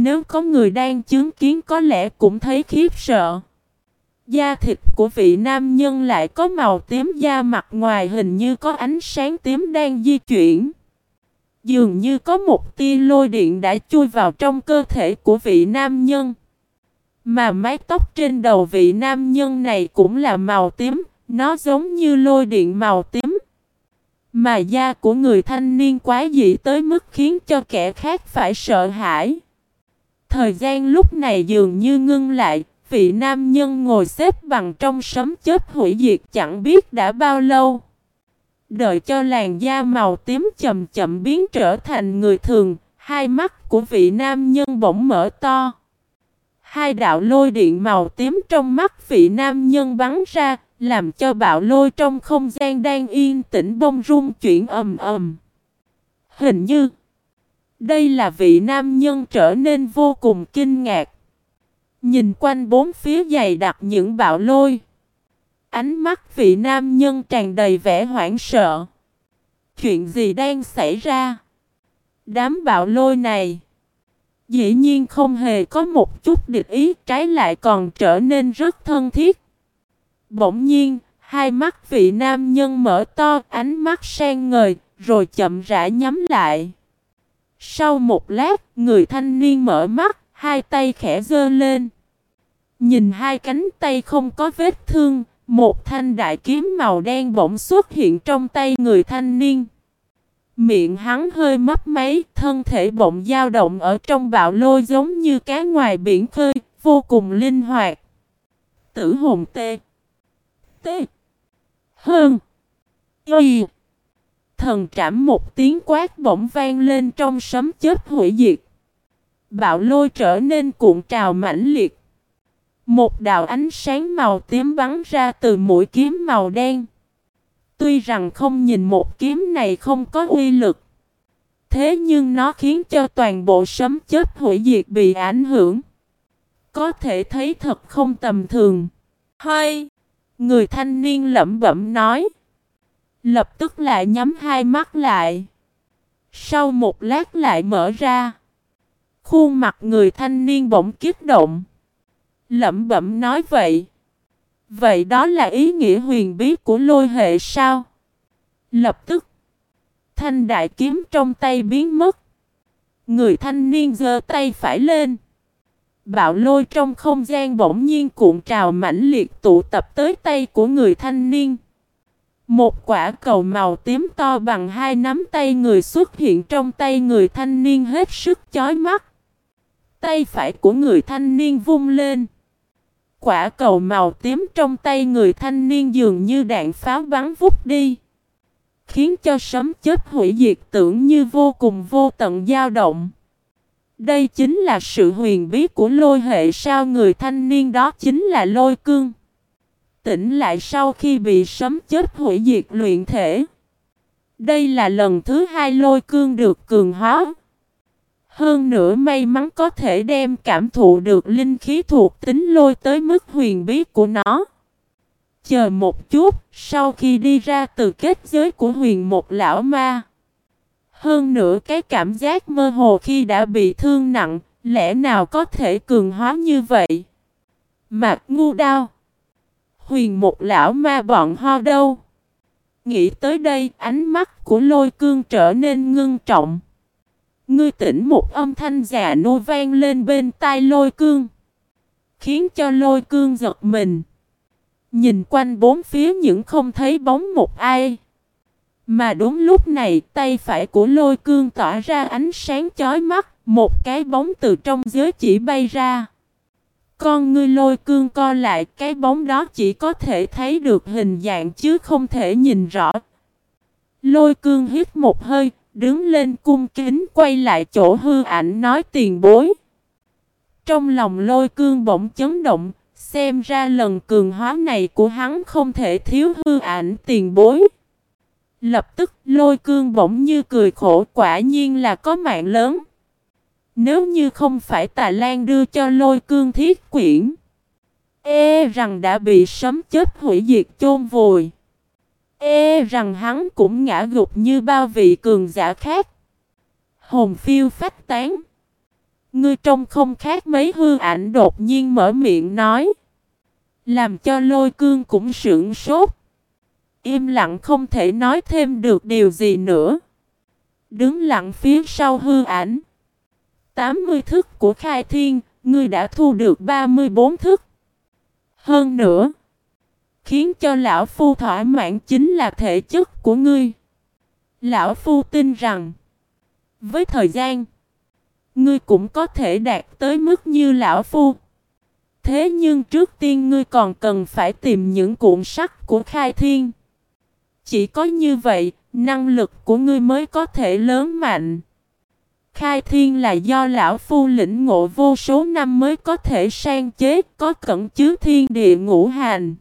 Nếu có người đang chứng kiến có lẽ cũng thấy khiếp sợ. Da thịt của vị nam nhân lại có màu tím da mặt ngoài hình như có ánh sáng tím đang di chuyển. Dường như có một tia lôi điện đã chui vào trong cơ thể của vị nam nhân. Mà mái tóc trên đầu vị nam nhân này cũng là màu tím, nó giống như lôi điện màu tím. Mà da của người thanh niên quá dị tới mức khiến cho kẻ khác phải sợ hãi. Thời gian lúc này dường như ngưng lại, vị nam nhân ngồi xếp bằng trong sấm chết hủy diệt chẳng biết đã bao lâu. Đợi cho làn da màu tím chậm chậm biến trở thành người thường, hai mắt của vị nam nhân bỗng mở to. Hai đạo lôi điện màu tím trong mắt vị nam nhân bắn ra, làm cho bạo lôi trong không gian đang yên tĩnh bông rung chuyển ầm ầm. Hình như, đây là vị nam nhân trở nên vô cùng kinh ngạc. Nhìn quanh bốn phía dày đặc những bạo lôi. Ánh mắt vị nam nhân tràn đầy vẻ hoảng sợ. Chuyện gì đang xảy ra? Đám bạo lôi này Dĩ nhiên không hề có một chút địch ý, Trái lại còn trở nên rất thân thiết Bỗng nhiên, Hai mắt vị nam nhân mở to, Ánh mắt sang ngời, Rồi chậm rãi nhắm lại sau một lát Người thanh niên mở mắt Hai tay khẽ dơ lên Nhìn hai cánh tay không có vết thương Một thanh đại kiếm màu đen bỗng xuất hiện trong tay người thanh niên Miệng hắn hơi mấp máy, thân thể bỗng dao động ở trong bạo lôi giống như cá ngoài biển khơi, vô cùng linh hoạt. Tử hồn tê. Tê. Hơn. Y. Thần trảm một tiếng quát bỗng vang lên trong sấm chết hủy diệt. Bạo lôi trở nên cuộn trào mãnh liệt. Một đạo ánh sáng màu tím bắn ra từ mũi kiếm màu đen. Tuy rằng không nhìn một kiếm này không có uy lực. Thế nhưng nó khiến cho toàn bộ sấm chết hủy diệt bị ảnh hưởng. Có thể thấy thật không tầm thường. Hơi! Người thanh niên lẩm bẩm nói. Lập tức lại nhắm hai mắt lại. Sau một lát lại mở ra. Khuôn mặt người thanh niên bỗng kích động. Lẩm bẩm nói vậy. Vậy đó là ý nghĩa huyền bí của lôi hệ sao? Lập tức, thanh đại kiếm trong tay biến mất. Người thanh niên giơ tay phải lên. Bạo lôi trong không gian bỗng nhiên cuộn trào mãnh liệt tụ tập tới tay của người thanh niên. Một quả cầu màu tím to bằng hai nắm tay người xuất hiện trong tay người thanh niên hết sức chói mắt. Tay phải của người thanh niên vung lên. Quả cầu màu tím trong tay người thanh niên dường như đạn pháo bắn vút đi. Khiến cho sấm chết hủy diệt tưởng như vô cùng vô tận dao động. Đây chính là sự huyền bí của lôi hệ sao người thanh niên đó chính là lôi cương. Tỉnh lại sau khi bị sấm chết hủy diệt luyện thể. Đây là lần thứ hai lôi cương được cường hóa. Hơn nữa may mắn có thể đem cảm thụ được linh khí thuộc tính lôi tới mức huyền bí của nó. Chờ một chút, sau khi đi ra từ kết giới của huyền một lão ma. Hơn nữa cái cảm giác mơ hồ khi đã bị thương nặng, lẽ nào có thể cường hóa như vậy? Mạc ngu đao. Huyền một lão ma bọn ho đâu? Nghĩ tới đây, ánh mắt của lôi cương trở nên ngưng trọng. Ngươi tỉnh một âm thanh già nô vang lên bên tai lôi cương. Khiến cho lôi cương giật mình. Nhìn quanh bốn phía những không thấy bóng một ai. Mà đúng lúc này tay phải của lôi cương tỏa ra ánh sáng chói mắt. Một cái bóng từ trong giới chỉ bay ra. Con ngươi lôi cương co lại cái bóng đó chỉ có thể thấy được hình dạng chứ không thể nhìn rõ. Lôi cương hít một hơi, đứng lên cung kính quay lại chỗ hư ảnh nói tiền bối. Trong lòng lôi cương bỗng chấn động, xem ra lần cường hóa này của hắn không thể thiếu hư ảnh tiền bối. Lập tức lôi cương bỗng như cười khổ quả nhiên là có mạng lớn. Nếu như không phải Tà Lan đưa cho lôi cương thiết quyển. E rằng đã bị sấm chết hủy diệt chôn vùi. E rằng hắn cũng ngã gục như bao vị cường giả khác. Hồn phiêu phách tán. Ngươi trông không khác mấy hư ảnh đột nhiên mở miệng nói. Làm cho lôi cương cũng sững sốt. Im lặng không thể nói thêm được điều gì nữa. Đứng lặng phía sau hư ảnh. 80 thức của khai thiên, ngươi đã thu được 34 thức. Hơn nữa, khiến cho lão phu thỏa mãn chính là thể chất của ngươi. Lão phu tin rằng, với thời gian, ngươi cũng có thể đạt tới mức như lão phu. Thế nhưng trước tiên ngươi còn cần phải tìm những cuộn sắt của khai thiên. Chỉ có như vậy, năng lực của ngươi mới có thể lớn mạnh. Khai thiên là do lão phu lĩnh ngộ vô số năm mới có thể sang chế, có cẩn chứa thiên địa ngũ hành.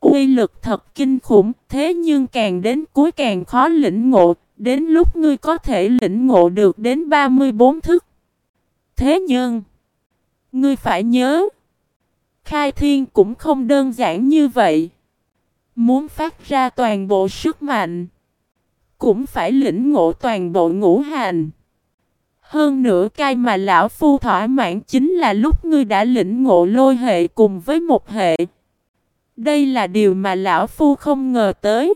Uy lực thật kinh khủng, thế nhưng càng đến cuối càng khó lĩnh ngộ, đến lúc ngươi có thể lĩnh ngộ được đến 34 thức. Thế nhưng, ngươi phải nhớ, khai thiên cũng không đơn giản như vậy. Muốn phát ra toàn bộ sức mạnh, cũng phải lĩnh ngộ toàn bộ ngũ hành. Hơn nữa cai mà lão phu thỏa mãn chính là lúc ngươi đã lĩnh ngộ lôi hệ cùng với một hệ. Đây là điều mà lão phu không ngờ tới.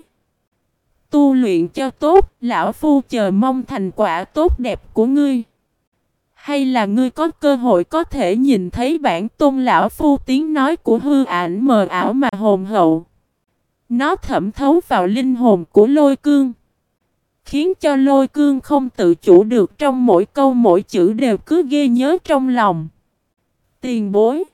Tu luyện cho tốt, lão phu chờ mong thành quả tốt đẹp của ngươi. Hay là ngươi có cơ hội có thể nhìn thấy bản tôn lão phu tiếng nói của hư ảnh mờ ảo mà hồn hậu. Nó thẩm thấu vào linh hồn của lôi cương. Khiến cho lôi cương không tự chủ được trong mỗi câu mỗi chữ đều cứ ghê nhớ trong lòng. Tiền bối.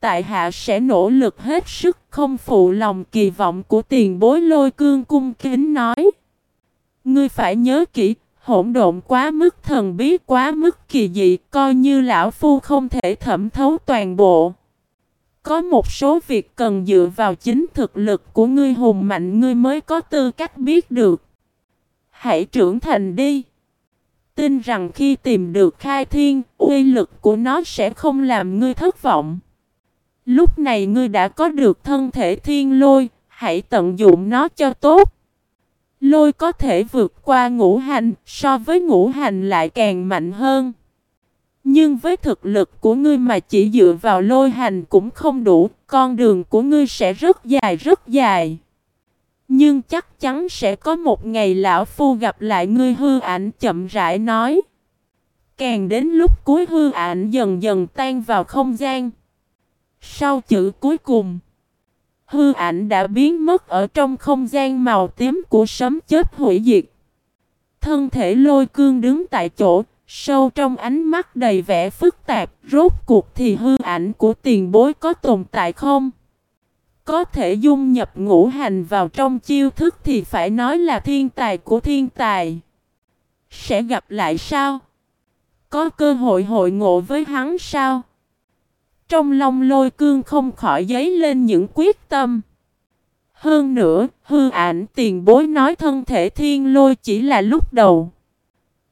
Tại hạ sẽ nỗ lực hết sức không phụ lòng kỳ vọng của tiền bối lôi cương cung kính nói. Ngươi phải nhớ kỹ, hỗn độn quá mức thần bí quá mức kỳ dị, coi như lão phu không thể thẩm thấu toàn bộ. Có một số việc cần dựa vào chính thực lực của ngươi hùng mạnh ngươi mới có tư cách biết được. Hãy trưởng thành đi. Tin rằng khi tìm được khai thiên, uy lực của nó sẽ không làm ngươi thất vọng. Lúc này ngươi đã có được thân thể thiên lôi, hãy tận dụng nó cho tốt. Lôi có thể vượt qua ngũ hành, so với ngũ hành lại càng mạnh hơn. Nhưng với thực lực của ngươi mà chỉ dựa vào lôi hành cũng không đủ, con đường của ngươi sẽ rất dài rất dài. Nhưng chắc chắn sẽ có một ngày lão phu gặp lại ngươi hư ảnh chậm rãi nói. Càng đến lúc cuối hư ảnh dần dần tan vào không gian. Sau chữ cuối cùng, hư ảnh đã biến mất ở trong không gian màu tím của sấm chết hủy diệt. Thân thể lôi cương đứng tại chỗ, sâu trong ánh mắt đầy vẻ phức tạp, rốt cuộc thì hư ảnh của tiền bối có tồn tại không? Có thể dung nhập ngũ hành vào trong chiêu thức thì phải nói là thiên tài của thiên tài. Sẽ gặp lại sao? Có cơ hội hội ngộ với hắn sao? Trong lòng lôi cương không khỏi giấy lên những quyết tâm. Hơn nữa, hư ảnh tiền bối nói thân thể thiên lôi chỉ là lúc đầu.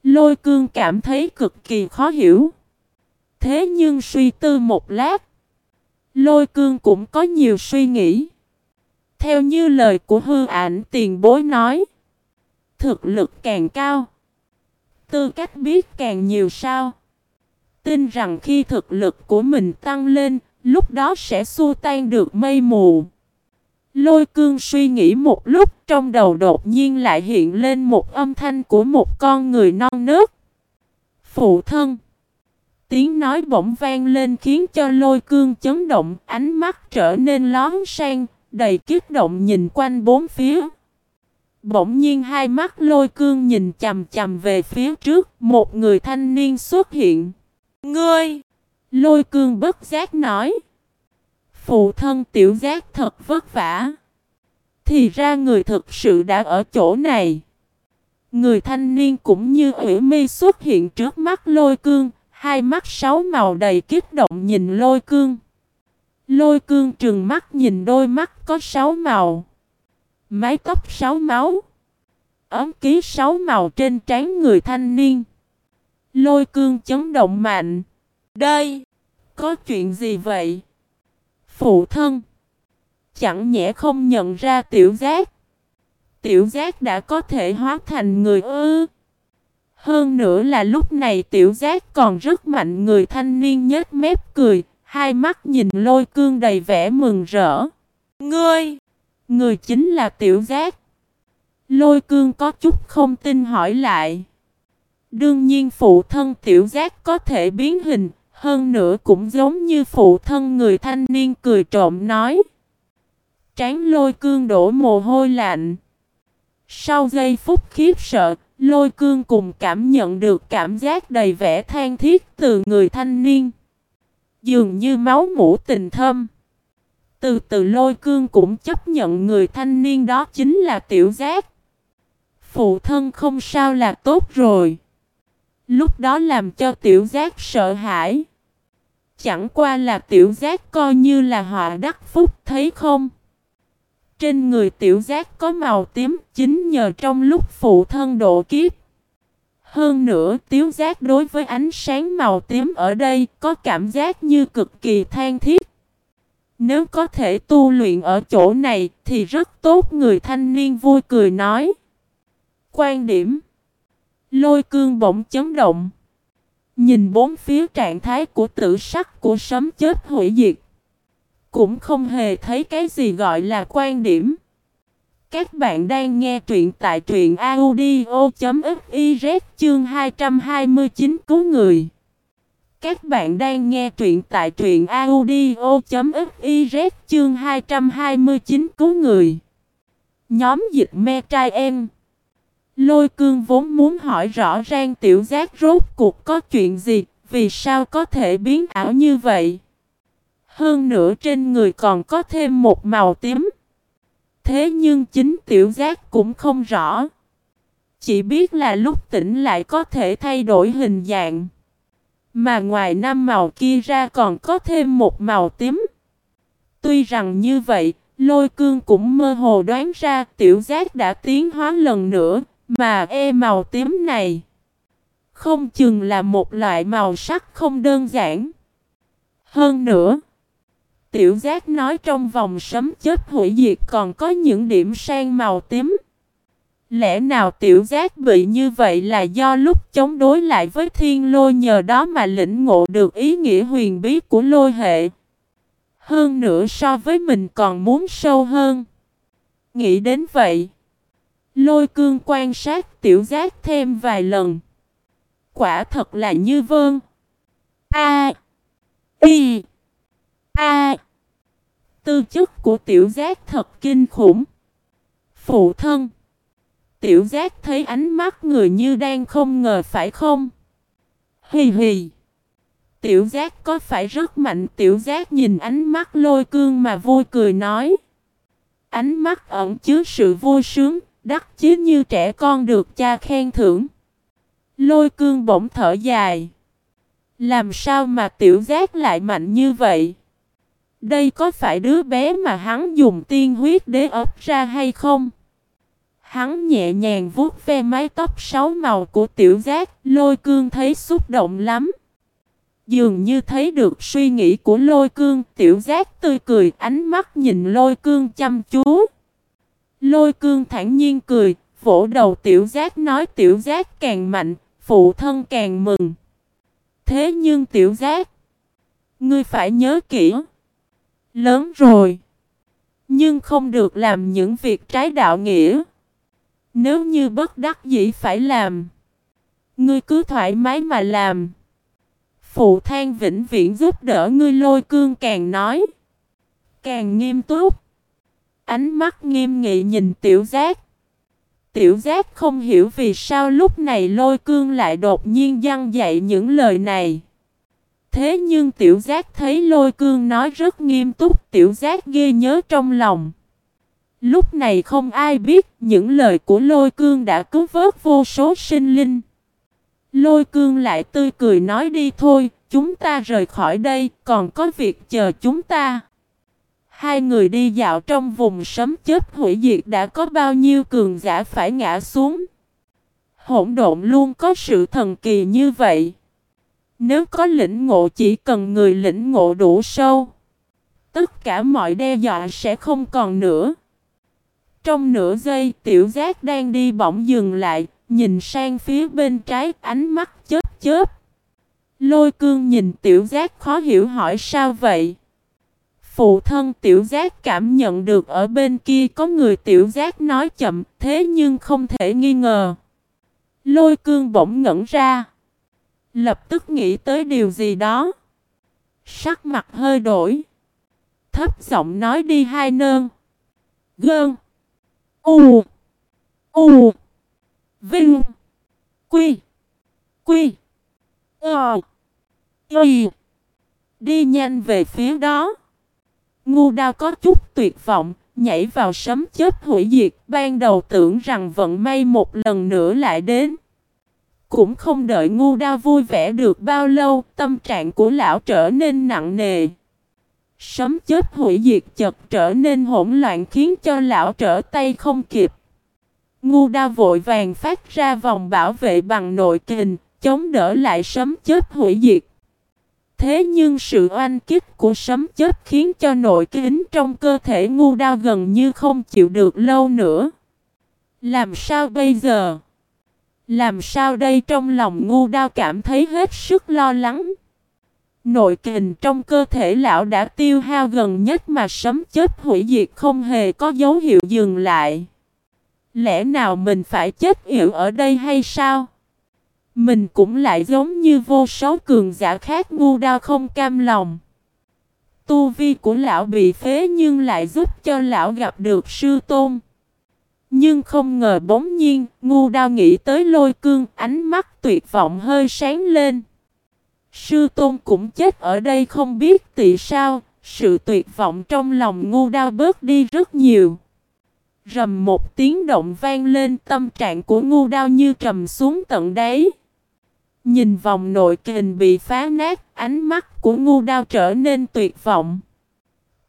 Lôi cương cảm thấy cực kỳ khó hiểu. Thế nhưng suy tư một lát, lôi cương cũng có nhiều suy nghĩ. Theo như lời của hư ảnh tiền bối nói, thực lực càng cao, tư cách biết càng nhiều sao. Tin rằng khi thực lực của mình tăng lên, lúc đó sẽ xua tan được mây mù. Lôi cương suy nghĩ một lúc trong đầu đột nhiên lại hiện lên một âm thanh của một con người non nước, Phụ thân. Tiếng nói bỗng vang lên khiến cho lôi cương chấn động, ánh mắt trở nên lón sang, đầy kích động nhìn quanh bốn phía. Bỗng nhiên hai mắt lôi cương nhìn chầm chầm về phía trước, một người thanh niên xuất hiện. Ngươi! Lôi cương bất giác nói. Phụ thân tiểu giác thật vất vả. Thì ra người thực sự đã ở chỗ này. Người thanh niên cũng như ủy mi xuất hiện trước mắt lôi cương, hai mắt sáu màu đầy kích động nhìn lôi cương. Lôi cương trừng mắt nhìn đôi mắt có sáu màu. Mái tóc sáu máu. Ấm ký sáu màu trên trán người thanh niên. Lôi cương chấn động mạnh. Đây! Có chuyện gì vậy? Phụ thân! Chẳng nhẽ không nhận ra tiểu giác. Tiểu giác đã có thể hóa thành người ư. Hơn nữa là lúc này tiểu giác còn rất mạnh người thanh niên nhếch mép cười, hai mắt nhìn lôi cương đầy vẻ mừng rỡ. Ngươi! Người chính là tiểu giác. Lôi cương có chút không tin hỏi lại. Đương nhiên phụ thân tiểu giác có thể biến hình, hơn nữa cũng giống như phụ thân người thanh niên cười trộm nói. Tráng lôi cương đổ mồ hôi lạnh. Sau giây phút khiếp sợ, lôi cương cùng cảm nhận được cảm giác đầy vẻ than thiết từ người thanh niên. Dường như máu mũ tình thâm. Từ từ lôi cương cũng chấp nhận người thanh niên đó chính là tiểu giác. Phụ thân không sao là tốt rồi. Lúc đó làm cho tiểu giác sợ hãi. Chẳng qua là tiểu giác coi như là họ đắc phúc, thấy không? Trên người tiểu giác có màu tím, chính nhờ trong lúc phụ thân độ kiếp. Hơn nữa, tiểu giác đối với ánh sáng màu tím ở đây có cảm giác như cực kỳ than thiết. Nếu có thể tu luyện ở chỗ này thì rất tốt, người thanh niên vui cười nói. Quan điểm Lôi cương bỗng chấn động. Nhìn bốn phía trạng thái của tử sắc của sấm chết hủy diệt. Cũng không hề thấy cái gì gọi là quan điểm. Các bạn đang nghe truyện tại truyện audio.fiz chương 229 cứu người. Các bạn đang nghe truyện tại truyện audio.fiz chương 229 cứu người. Nhóm dịch me trai em. Lôi cương vốn muốn hỏi rõ ràng tiểu giác rốt cuộc có chuyện gì, vì sao có thể biến ảo như vậy. Hơn nữa trên người còn có thêm một màu tím. Thế nhưng chính tiểu giác cũng không rõ. Chỉ biết là lúc tỉnh lại có thể thay đổi hình dạng. Mà ngoài năm màu kia ra còn có thêm một màu tím. Tuy rằng như vậy, lôi cương cũng mơ hồ đoán ra tiểu giác đã tiến hóa lần nữa, mà e màu tím này. Không chừng là một loại màu sắc không đơn giản. Hơn nữa, tiểu giác nói trong vòng sấm chết hủy diệt còn có những điểm sang màu tím. Lẽ nào tiểu giác bị như vậy là do lúc chống đối lại với thiên lôi nhờ đó mà lĩnh ngộ được ý nghĩa huyền bí của lôi hệ. Hơn nữa so với mình còn muốn sâu hơn. Nghĩ đến vậy. Lôi cương quan sát tiểu giác thêm vài lần. Quả thật là như vơn. A. Y. A. Tư chất của tiểu giác thật kinh khủng. Phụ thân. Tiểu giác thấy ánh mắt người như đang không ngờ phải không? Hì hì. Tiểu giác có phải rất mạnh tiểu giác nhìn ánh mắt lôi cương mà vui cười nói. Ánh mắt ẩn chứa sự vui sướng, đắc chí như trẻ con được cha khen thưởng. Lôi cương bỗng thở dài. Làm sao mà tiểu giác lại mạnh như vậy? Đây có phải đứa bé mà hắn dùng tiên huyết để ấp ra hay không? Hắn nhẹ nhàng vuốt ve mái tóc sáu màu của tiểu giác, lôi cương thấy xúc động lắm. Dường như thấy được suy nghĩ của lôi cương, tiểu giác tươi cười, ánh mắt nhìn lôi cương chăm chú. Lôi cương thản nhiên cười, vỗ đầu tiểu giác nói tiểu giác càng mạnh, phụ thân càng mừng. Thế nhưng tiểu giác, ngươi phải nhớ kỹ. Lớn rồi, nhưng không được làm những việc trái đạo nghĩa. Nếu như bất đắc dĩ phải làm, ngươi cứ thoải mái mà làm. Phụ than vĩnh viễn giúp đỡ ngươi lôi cương càng nói. Càng nghiêm túc. Ánh mắt nghiêm nghị nhìn tiểu giác. Tiểu giác không hiểu vì sao lúc này lôi cương lại đột nhiên dăng dạy những lời này. Thế nhưng tiểu giác thấy lôi cương nói rất nghiêm túc tiểu giác ghi nhớ trong lòng. Lúc này không ai biết những lời của lôi cương đã cứu vớt vô số sinh linh. Lôi cương lại tươi cười nói đi thôi, chúng ta rời khỏi đây, còn có việc chờ chúng ta. Hai người đi dạo trong vùng sấm chết hủy diệt đã có bao nhiêu cường giả phải ngã xuống. Hỗn độn luôn có sự thần kỳ như vậy. Nếu có lĩnh ngộ chỉ cần người lĩnh ngộ đủ sâu. Tất cả mọi đe dọa sẽ không còn nữa. Trong nửa giây tiểu giác đang đi bỗng dừng lại, nhìn sang phía bên trái ánh mắt chớp chớp. Lôi cương nhìn tiểu giác khó hiểu hỏi sao vậy. Phụ thân tiểu giác cảm nhận được ở bên kia có người tiểu giác nói chậm thế nhưng không thể nghi ngờ. Lôi cương bỗng ngẩn ra. Lập tức nghĩ tới điều gì đó. Sắc mặt hơi đổi. Thấp giọng nói đi hai nơn. Gơn. U. U. Vinh. Quy. Quy. Ờ. Y. Đi nhanh về phía đó. Ngu đao có chút tuyệt vọng, nhảy vào sấm chết hủy diệt, ban đầu tưởng rằng vận may một lần nữa lại đến. Cũng không đợi ngu đao vui vẻ được bao lâu, tâm trạng của lão trở nên nặng nề. Sấm chết hủy diệt chật trở nên hỗn loạn khiến cho lão trở tay không kịp. Ngu đao vội vàng phát ra vòng bảo vệ bằng nội kình, chống đỡ lại sấm chết hủy diệt. Thế nhưng sự oanh kích của sấm chết khiến cho nội kính trong cơ thể ngu đao gần như không chịu được lâu nữa. Làm sao bây giờ? Làm sao đây trong lòng ngu đao cảm thấy hết sức lo lắng. Nội kình trong cơ thể lão đã tiêu hao gần nhất mà sấm chết hủy diệt không hề có dấu hiệu dừng lại. Lẽ nào mình phải chết yểu ở đây hay sao? Mình cũng lại giống như vô số cường giả khác ngu đao không cam lòng. Tu vi của lão bị phế nhưng lại giúp cho lão gặp được sư tôn. Nhưng không ngờ bỗng nhiên, ngu đao nghĩ tới lôi cương, ánh mắt tuyệt vọng hơi sáng lên. Sư tôn cũng chết ở đây không biết tại sao, sự tuyệt vọng trong lòng ngu đao bớt đi rất nhiều. Rầm một tiếng động vang lên tâm trạng của ngu đao như trầm xuống tận đáy. Nhìn vòng nội kình bị phá nát, ánh mắt của ngu đao trở nên tuyệt vọng.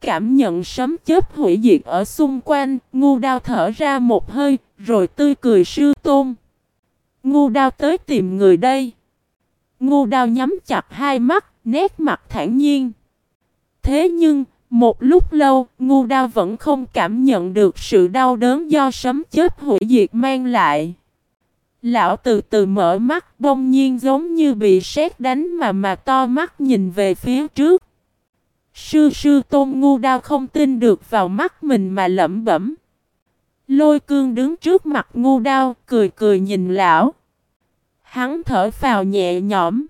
Cảm nhận sấm chớp hủy diệt ở xung quanh, ngu đao thở ra một hơi, rồi tươi cười sư tôn. Ngu đao tới tìm người đây. Ngu đao nhắm chặt hai mắt, nét mặt thản nhiên. Thế nhưng, một lúc lâu, ngu đao vẫn không cảm nhận được sự đau đớn do sấm chớp hủy diệt mang lại. Lão từ từ mở mắt bông nhiên giống như bị sét đánh mà mà to mắt nhìn về phía trước. Sư sư tôn ngu đao không tin được vào mắt mình mà lẩm bẩm. Lôi cương đứng trước mặt ngu đao, cười cười nhìn lão. Hắn thở phào nhẹ nhõm.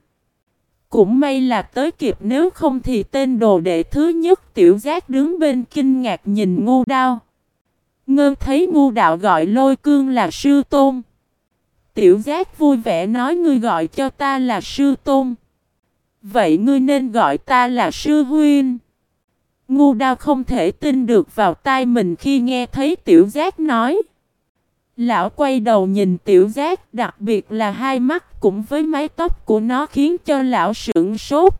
Cũng may là tới kịp nếu không thì tên đồ đệ thứ nhất tiểu giác đứng bên kinh ngạc nhìn ngu đao. Ngân thấy ngu đạo gọi lôi cương là sư tôn. Tiểu giác vui vẻ nói ngươi gọi cho ta là sư tôn. Vậy ngươi nên gọi ta là sư huynh. Ngu đao không thể tin được vào tai mình khi nghe thấy tiểu giác nói. Lão quay đầu nhìn tiểu giác đặc biệt là hai mắt cũng với mái tóc của nó khiến cho lão sững sốt.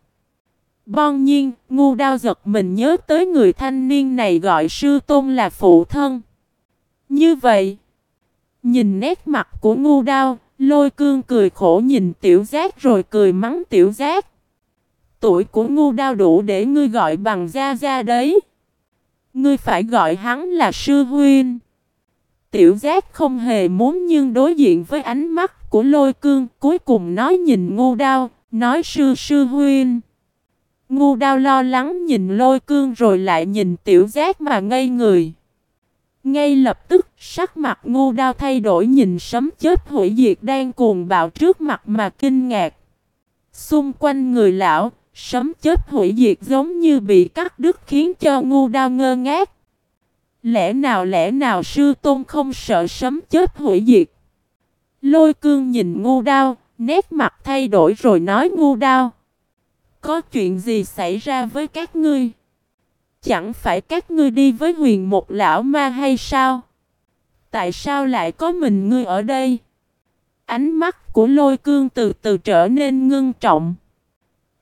Bon nhiên, ngu đao giật mình nhớ tới người thanh niên này gọi sư tôn là phụ thân. Như vậy, nhìn nét mặt của ngu đao, lôi cương cười khổ nhìn tiểu giác rồi cười mắng tiểu giác. Tuổi của ngu đao đủ để ngươi gọi bằng gia gia đấy. Ngươi phải gọi hắn là sư huynh. Tiểu giác không hề muốn nhưng đối diện với ánh mắt của lôi cương cuối cùng nói nhìn ngu đao, nói sư sư huynh. Ngu đao lo lắng nhìn lôi cương rồi lại nhìn tiểu giác mà ngây người. Ngay lập tức sắc mặt ngu đao thay đổi nhìn sấm chết hủy diệt đang cuồng bạo trước mặt mà kinh ngạc. Xung quanh người lão, sấm chết hủy diệt giống như bị cắt đứt khiến cho ngu đao ngơ ngác. Lẽ nào lẽ nào sư tôn không sợ sấm chết hủy diệt? Lôi cương nhìn ngu đao, nét mặt thay đổi rồi nói ngu đao. Có chuyện gì xảy ra với các ngươi? Chẳng phải các ngươi đi với huyền một lão ma hay sao? Tại sao lại có mình ngươi ở đây? Ánh mắt của lôi cương từ từ trở nên ngưng trọng.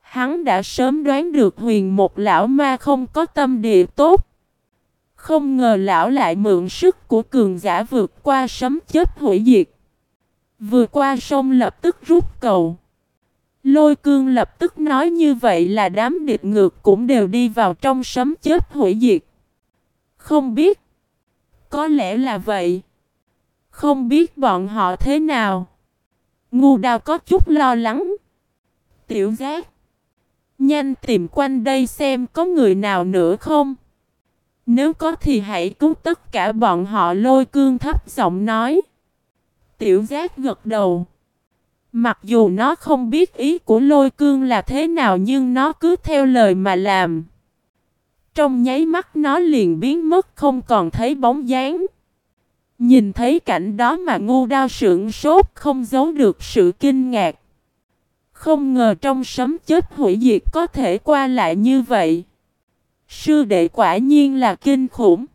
Hắn đã sớm đoán được huyền một lão ma không có tâm địa tốt. Không ngờ lão lại mượn sức của cường giả vượt qua sấm chết hủy diệt. Vừa qua sông lập tức rút cầu. Lôi cương lập tức nói như vậy là đám địch ngược cũng đều đi vào trong sấm chết hủy diệt. Không biết. Có lẽ là vậy. Không biết bọn họ thế nào. Ngu đào có chút lo lắng. Tiểu giác. Nhanh tìm quanh đây xem có người nào nữa không. Nếu có thì hãy cứu tất cả bọn họ, lôi cương thấp giọng nói. Tiểu giác gật đầu. Mặc dù nó không biết ý của lôi cương là thế nào nhưng nó cứ theo lời mà làm. Trong nháy mắt nó liền biến mất, không còn thấy bóng dáng. Nhìn thấy cảnh đó mà ngu đao sượng sốt, không giấu được sự kinh ngạc. Không ngờ trong sấm chết hủy diệt có thể qua lại như vậy. Sư đệ quả nhiên là kinh khủng.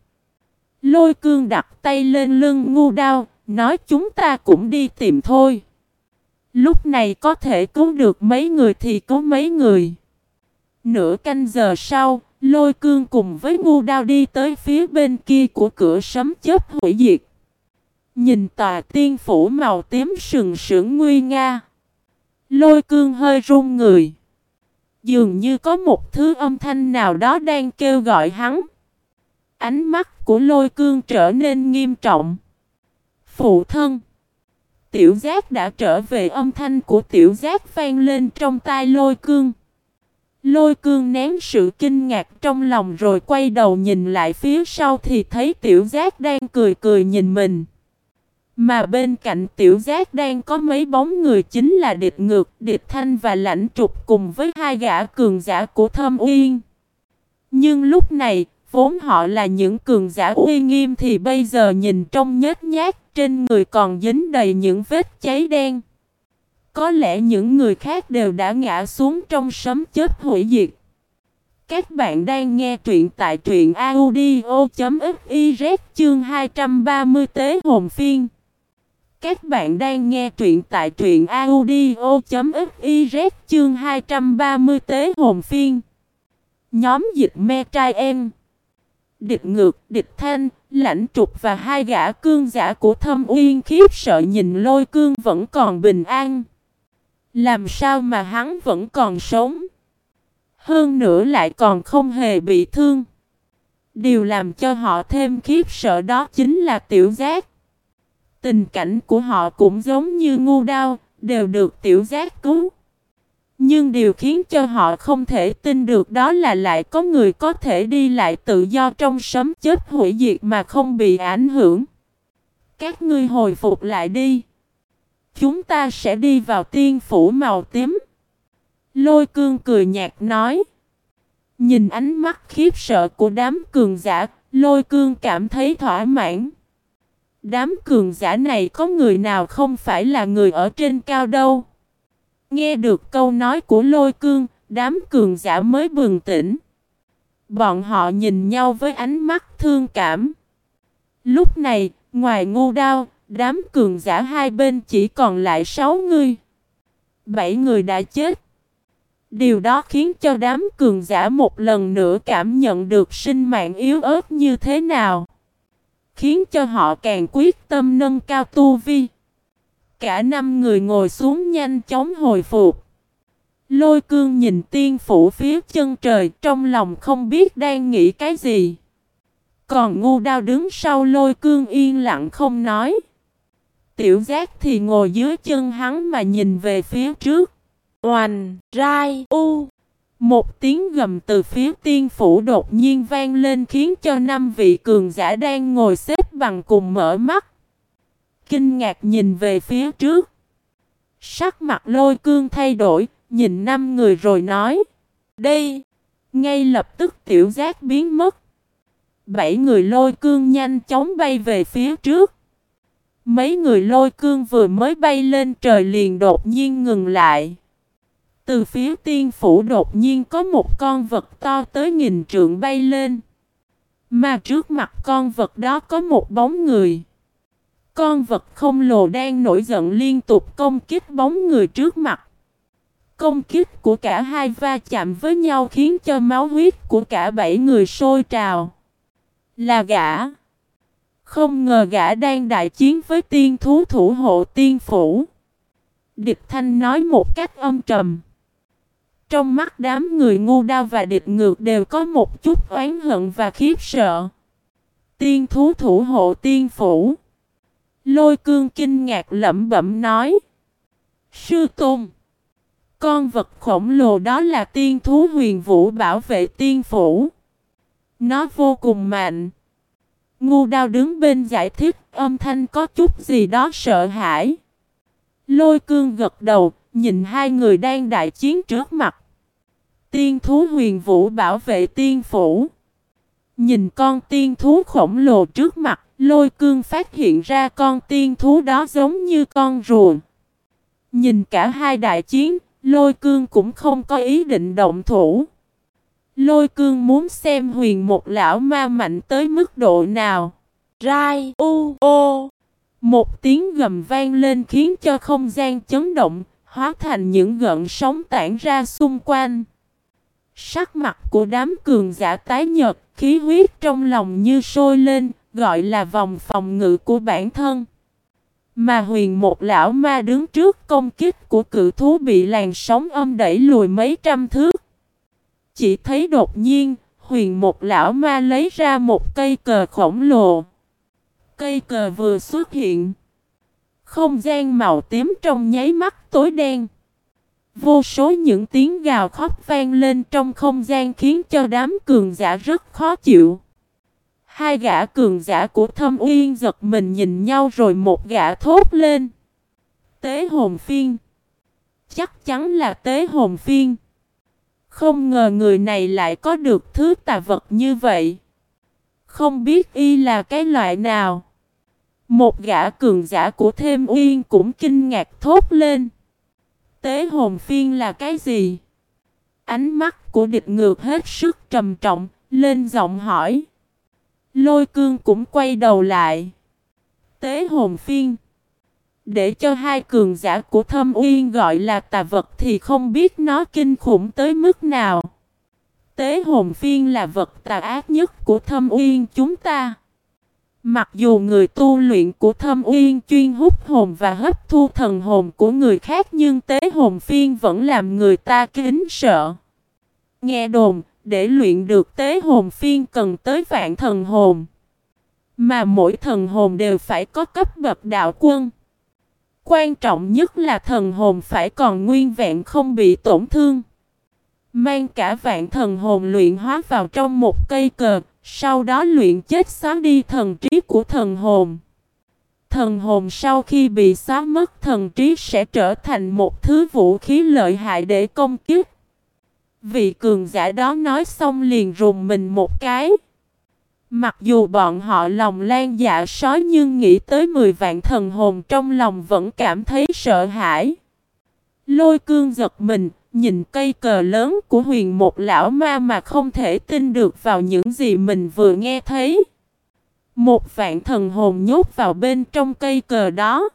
Lôi cương đặt tay lên lưng ngu đao, nói chúng ta cũng đi tìm thôi. Lúc này có thể cứu được mấy người thì cứu mấy người. Nửa canh giờ sau, lôi cương cùng với ngu đao đi tới phía bên kia của cửa sấm chết hủy diệt. Nhìn tòa tiên phủ màu tím sừng sững nguy nga. Lôi cương hơi run người. Dường như có một thứ âm thanh nào đó đang kêu gọi hắn. Ánh mắt của lôi cương trở nên nghiêm trọng. Phụ thân. Tiểu giác đã trở về, âm thanh của tiểu giác vang lên trong tai lôi cương. Lôi cương nén sự kinh ngạc trong lòng rồi quay đầu nhìn lại phía sau thì thấy tiểu giác đang cười cười nhìn mình. Mà bên cạnh tiểu giác đang có mấy bóng người chính là địch ngược, địch thanh và lãnh trục cùng với hai gã cường giả của thâm uyên. Nhưng lúc này, vốn họ là những cường giả uy nghiêm thì bây giờ nhìn trông nhếch nhác, trên người còn dính đầy những vết cháy đen. Có lẽ những người khác đều đã ngã xuống trong sấm chết hủy diệt. Các bạn đang nghe truyện tại truyện audio.fiz chương 230 tế hồn phiên. Các bạn đang nghe truyện tại truyện audio.fiz chương 230 tế hồn phiên. Nhóm dịch me trai em. Địch ngược, địch thanh, lãnh trục và hai gã cương giả của thâm uyên khiếp sợ nhìn lôi cương vẫn còn bình an. Làm sao mà hắn vẫn còn sống? Hơn nữa lại còn không hề bị thương. Điều làm cho họ thêm khiếp sợ đó chính là tiểu giác. Tình cảnh của họ cũng giống như ngu đao, đều được tiểu giác cứu. Nhưng điều khiến cho họ không thể tin được đó là lại có người có thể đi lại tự do trong sấm chết hủy diệt mà không bị ảnh hưởng. Các ngươi hồi phục lại đi. Chúng ta sẽ đi vào tiên phủ màu tím. Lôi cương cười nhạt nói. Nhìn ánh mắt khiếp sợ của đám cường giả, lôi cương cảm thấy thỏa mãn. Đám cường giả này có người nào không phải là người ở trên cao đâu. Nghe được câu nói của lôi cương, đám cường giả mới bừng tỉnh. Bọn họ nhìn nhau với ánh mắt thương cảm. Lúc này, ngoài ngu đao, đám cường giả hai bên chỉ còn lại sáu người. Bảy người đã chết. Điều đó khiến cho đám cường giả một lần nữa cảm nhận được sinh mạng yếu ớt như thế nào. Khiến cho họ càng quyết tâm nâng cao tu vi. Cả năm người ngồi xuống nhanh chóng hồi phục. Lôi cương nhìn tiên phủ phía chân trời trong lòng không biết đang nghĩ cái gì. Còn ngu đao đứng sau lôi cương yên lặng không nói. Tiểu giác thì ngồi dưới chân hắn mà nhìn về phía trước. Oành, rai, u. Một tiếng gầm từ phía tiên phủ đột nhiên vang lên khiến cho năm vị cường giả đang ngồi xếp bằng cùng mở mắt. Kinh ngạc nhìn về phía trước. Sắc mặt lôi cương thay đổi, nhìn năm người rồi nói. Đây! Ngay lập tức tiểu giác biến mất. Bảy người lôi cương nhanh chóng bay về phía trước. Mấy người lôi cương vừa mới bay lên trời liền đột nhiên ngừng lại. Từ phía tiên phủ đột nhiên có một con vật to tới nghìn trượng bay lên. Mà trước mặt con vật đó có một bóng người. Con vật không lồ đang nổi giận liên tục công kích bóng người trước mặt. Công kích của cả hai va chạm với nhau khiến cho máu huyết của cả bảy người sôi trào. Là gã. Không ngờ gã đang đại chiến với tiên thú thủ hộ tiên phủ. Địch thanh nói một cách âm trầm. Trong mắt đám người ngu đao và địch ngược đều có một chút oán hận và khiếp sợ. Tiên thú thủ hộ tiên phủ. Lôi cương kinh ngạc lẩm bẩm nói. Sư Tôn. Con vật khổng lồ đó là tiên thú huyền vũ bảo vệ tiên phủ. Nó vô cùng mạnh. Ngu đao đứng bên giải thích âm thanh có chút gì đó sợ hãi. Lôi cương gật đầu, nhìn hai người đang đại chiến trước mặt. Tiên thú huyền vũ bảo vệ tiên phủ. Nhìn con tiên thú khổng lồ trước mặt, lôi cương phát hiện ra con tiên thú đó giống như con rùa. Nhìn cả hai đại chiến, lôi cương cũng không có ý định động thủ. Lôi cương muốn xem huyền một lão ma mạnh tới mức độ nào. Rai u ô. Một tiếng gầm vang lên khiến cho không gian chấn động, hóa thành những gợn sóng tản ra xung quanh. Sắc mặt của đám cường giả tái nhật, khí huyết trong lòng như sôi lên, gọi là vòng phòng ngự của bản thân. Mà huyền một lão ma đứng trước công kích của cự thú bị làn sóng âm đẩy lùi mấy trăm thước. Chỉ thấy đột nhiên, huyền một lão ma lấy ra một cây cờ khổng lồ. Cây cờ vừa xuất hiện. Không gian màu tím trong nháy mắt tối đen. Vô số những tiếng gào khóc vang lên trong không gian khiến cho đám cường giả rất khó chịu. Hai gã cường giả của thâm uyên giật mình nhìn nhau rồi một gã thốt lên. Tế hồn phiên. Chắc chắn là tế hồn phiên. Không ngờ người này lại có được thứ tà vật như vậy. Không biết y là cái loại nào. Một gã cường giả của thêm uyên cũng kinh ngạc thốt lên. Tế hồn phiên là cái gì? Ánh mắt của địch ngược hết sức trầm trọng, lên giọng hỏi. Lôi cương cũng quay đầu lại. Tế hồn phiên. Để cho hai cường giả của thâm uyên gọi là tà vật thì không biết nó kinh khủng tới mức nào. Tế hồn phiên là vật tà ác nhất của thâm uyên chúng ta. Mặc dù người tu luyện của thâm uyên chuyên hút hồn và hấp thu thần hồn của người khác nhưng tế hồn phiên vẫn làm người ta kính sợ. Nghe đồn, để luyện được tế hồn phiên cần tới vạn thần hồn. Mà mỗi thần hồn đều phải có cấp bậc đạo quân. Quan trọng nhất là thần hồn phải còn nguyên vẹn không bị tổn thương. Mang cả vạn thần hồn luyện hóa vào trong một cây cờ, sau đó luyện chết xóa đi thần trí của thần hồn. Thần hồn sau khi bị xóa mất thần trí sẽ trở thành một thứ vũ khí lợi hại để công kích. Vị cường giả đó nói xong liền rùng mình một cái. Mặc dù bọn họ lòng lan dạ sói nhưng nghĩ tới 10 vạn thần hồn trong lòng vẫn cảm thấy sợ hãi. Lôi cương giật mình, nhìn cây cờ lớn của huyền một lão ma mà không thể tin được vào những gì mình vừa nghe thấy. Một vạn thần hồn nhốt vào bên trong cây cờ đó.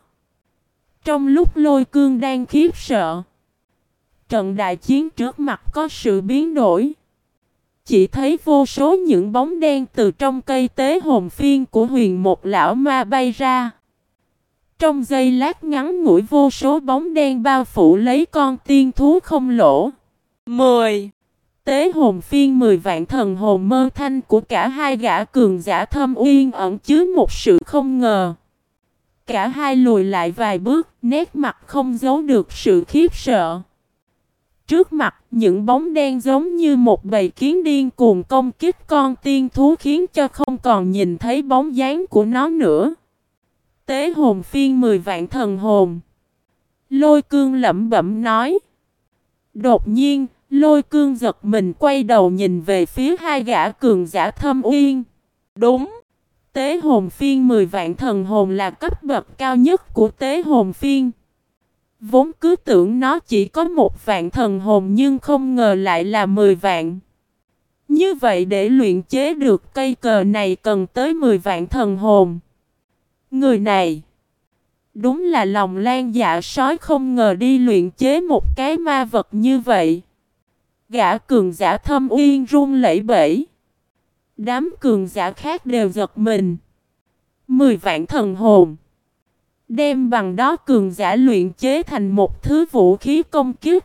Trong lúc lôi cương đang khiếp sợ. Trận đại chiến trước mặt có sự biến đổi. Chỉ thấy vô số những bóng đen từ trong cây tế hồn phiên của huyền một lão ma bay ra. Trong giây lát ngắn ngủi vô số bóng đen bao phủ lấy con tiên thú không lỗ. 10. Tế hồn phiên 10 vạn thần hồn mơ thanh của cả hai gã cường giả thâm uyên ẩn chứa một sự không ngờ. Cả hai lùi lại vài bước, nét mặt không giấu được sự khiếp sợ. Trước mặt, những bóng đen giống như một bầy kiến điên cuồng công kích con tiên thú khiến cho không còn nhìn thấy bóng dáng của nó nữa. Tế hồn phiên 10 vạn thần hồn. Lôi cương lẩm bẩm nói. Đột nhiên, lôi cương giật mình quay đầu nhìn về phía hai gã cường giả thâm uyên. Đúng. Tế hồn phiên 10 vạn thần hồn là cấp bậc cao nhất của tế hồn phiên. Vốn cứ tưởng nó chỉ có một vạn thần hồn nhưng không ngờ lại là 10 vạn. Như vậy để luyện chế được cây cờ này cần tới 10 vạn thần hồn. Người này Đúng là lòng lan dạ sói không ngờ đi luyện chế một cái ma vật như vậy. Gã cường giả thâm uyên run lẩy bẩy. Đám cường giả khác đều giật mình. Mười vạn thần hồn. Đem bằng đó cường giả luyện chế thành một thứ vũ khí công kiếp.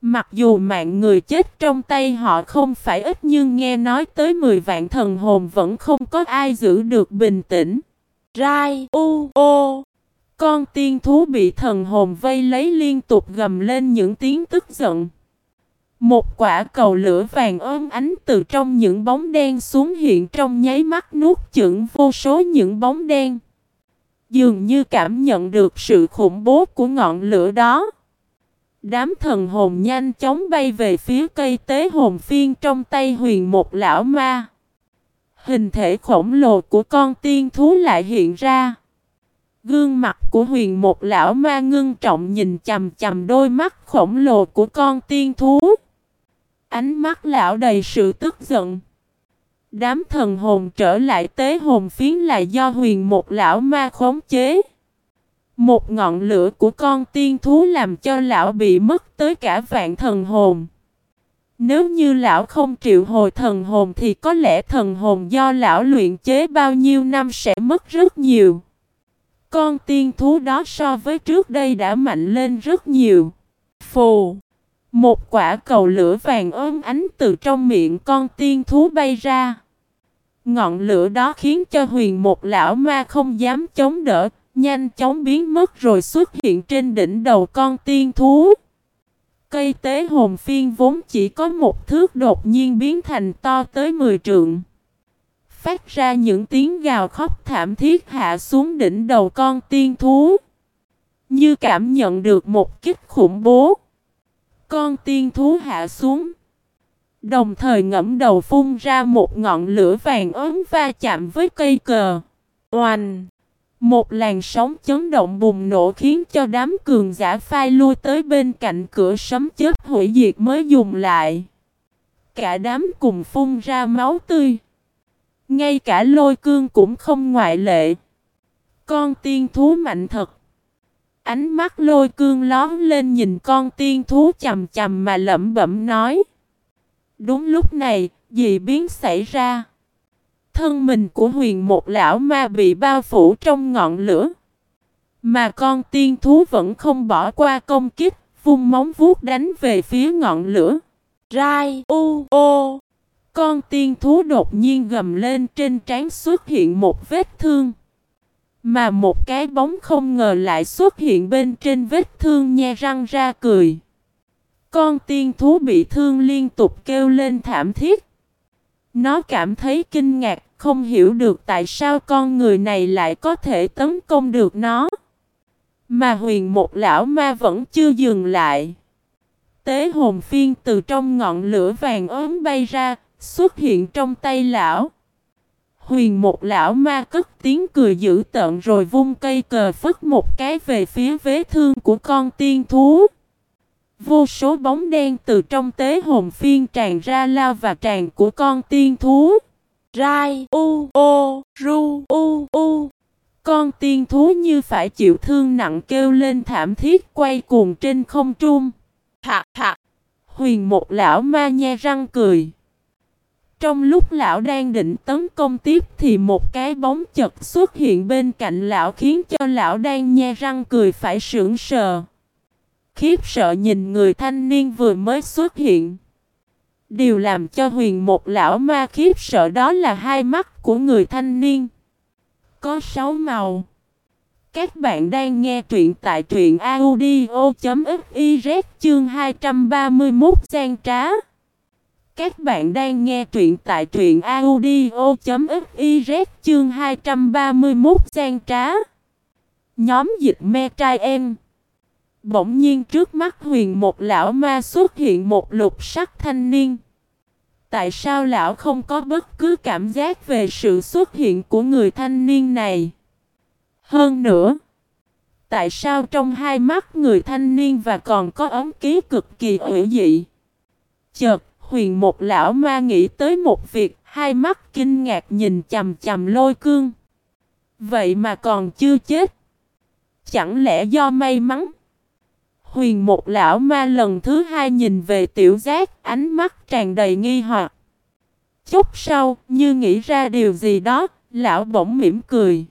Mặc dù mạng người chết trong tay họ không phải ít nhưng nghe nói tới 10 vạn thần hồn vẫn không có ai giữ được bình tĩnh. Rai, u ô Con tiên thú bị thần hồn vây lấy liên tục gầm lên những tiếng tức giận. Một quả cầu lửa vàng ôm ánh từ trong những bóng đen xuống hiện trong nháy mắt nuốt chửng vô số những bóng đen. Dường như cảm nhận được sự khủng bố của ngọn lửa đó. Đám thần hồn nhanh chóng bay về phía cây tế hồn phiên trong tay huyền một lão ma. Hình thể khổng lồ của con tiên thú lại hiện ra. Gương mặt của huyền một lão ma ngưng trọng nhìn chầm chầm đôi mắt khổng lồ của con tiên thú. Ánh mắt lão đầy sự tức giận. Đám thần hồn trở lại tế hồn phiến là do huyền một lão ma khống chế. Một ngọn lửa của con tiên thú làm cho lão bị mất tới cả vạn thần hồn. Nếu như lão không triệu hồi thần hồn thì có lẽ thần hồn do lão luyện chế bao nhiêu năm sẽ mất rất nhiều. Con tiên thú đó so với trước đây đã mạnh lên rất nhiều. Phù! Một quả cầu lửa vàng ôm ánh từ trong miệng con tiên thú bay ra. Ngọn lửa đó khiến cho huyền một lão ma không dám chống đỡ, nhanh chóng biến mất rồi xuất hiện trên đỉnh đầu con tiên thú. Cây tế hồn phiên vốn chỉ có một thước đột nhiên biến thành to tới 10 trượng. Phát ra những tiếng gào khóc thảm thiết hạ xuống đỉnh đầu con tiên thú. Như cảm nhận được một kích khủng bố. Con tiên thú hạ xuống. Đồng thời ngẫm đầu phun ra một ngọn lửa vàng ốm va chạm với cây cờ. Oanh! Một làn sóng chấn động bùng nổ khiến cho đám cường giả phai lui tới bên cạnh cửa sấm chết hủy diệt mới dùng lại. Cả đám cùng phun ra máu tươi. Ngay cả lôi cương cũng không ngoại lệ. Con tiên thú mạnh thật. Ánh mắt lôi cương lón lên nhìn con tiên thú chầm chầm mà lẩm bẩm nói. Đúng lúc này, dị biến xảy ra. Thân mình của huyền một lão ma bị bao phủ trong ngọn lửa. Mà con tiên thú vẫn không bỏ qua công kích, vung móng vuốt đánh về phía ngọn lửa. Rai u ô Con tiên thú đột nhiên gầm lên trên trán xuất hiện một vết thương. Mà một cái bóng không ngờ lại xuất hiện bên trên vết thương nhe răng ra cười. Con tiên thú bị thương liên tục kêu lên thảm thiết. Nó cảm thấy kinh ngạc, không hiểu được tại sao con người này lại có thể tấn công được nó. Mà huyền một lão ma vẫn chưa dừng lại. Tế hồn phiên từ trong ngọn lửa vàng ốm bay ra, xuất hiện trong tay lão. Huyền một lão ma cất tiếng cười dữ tợn rồi vung cây cờ phất một cái về phía vết thương của con tiên thú. Vô số bóng đen từ trong tế hồn phiên tràn ra lao và tràn của con tiên thú. Rai, u ô ru, u u. Con tiên thú như phải chịu thương nặng kêu lên thảm thiết quay cuồng trên không trung. Thạc thạc. Huyền một lão ma nhe răng cười. Trong lúc lão đang định tấn công tiếp thì một cái bóng chật xuất hiện bên cạnh lão khiến cho lão đang nhe răng cười phải sững sờ. Khiếp sợ nhìn người thanh niên vừa mới xuất hiện. Điều làm cho huyền một lão ma khiếp sợ đó là hai mắt của người thanh niên. Có sáu màu. Các bạn đang nghe truyện tại truyện audio.fiz chương 231 gian trá. Các bạn đang nghe truyện tại truyện audio.fiz chương 231 gian trá. Nhóm dịch me trai em. Bỗng nhiên trước mắt huyền một lão ma xuất hiện một lục sắc thanh niên. Tại sao lão không có bất cứ cảm giác về sự xuất hiện của người thanh niên này? Hơn nữa, tại sao trong hai mắt người thanh niên và còn có ống ký cực kỳ ủy dị? Chợt, huyền một lão ma nghĩ tới một việc, hai mắt kinh ngạc nhìn chầm chầm lôi cương. Vậy mà còn chưa chết. Chẳng lẽ do may mắn? Huyền một lão ma lần thứ hai nhìn về tiểu giác, ánh mắt tràn đầy nghi hoặc. Chút sau, như nghĩ ra điều gì đó, lão bỗng mỉm cười.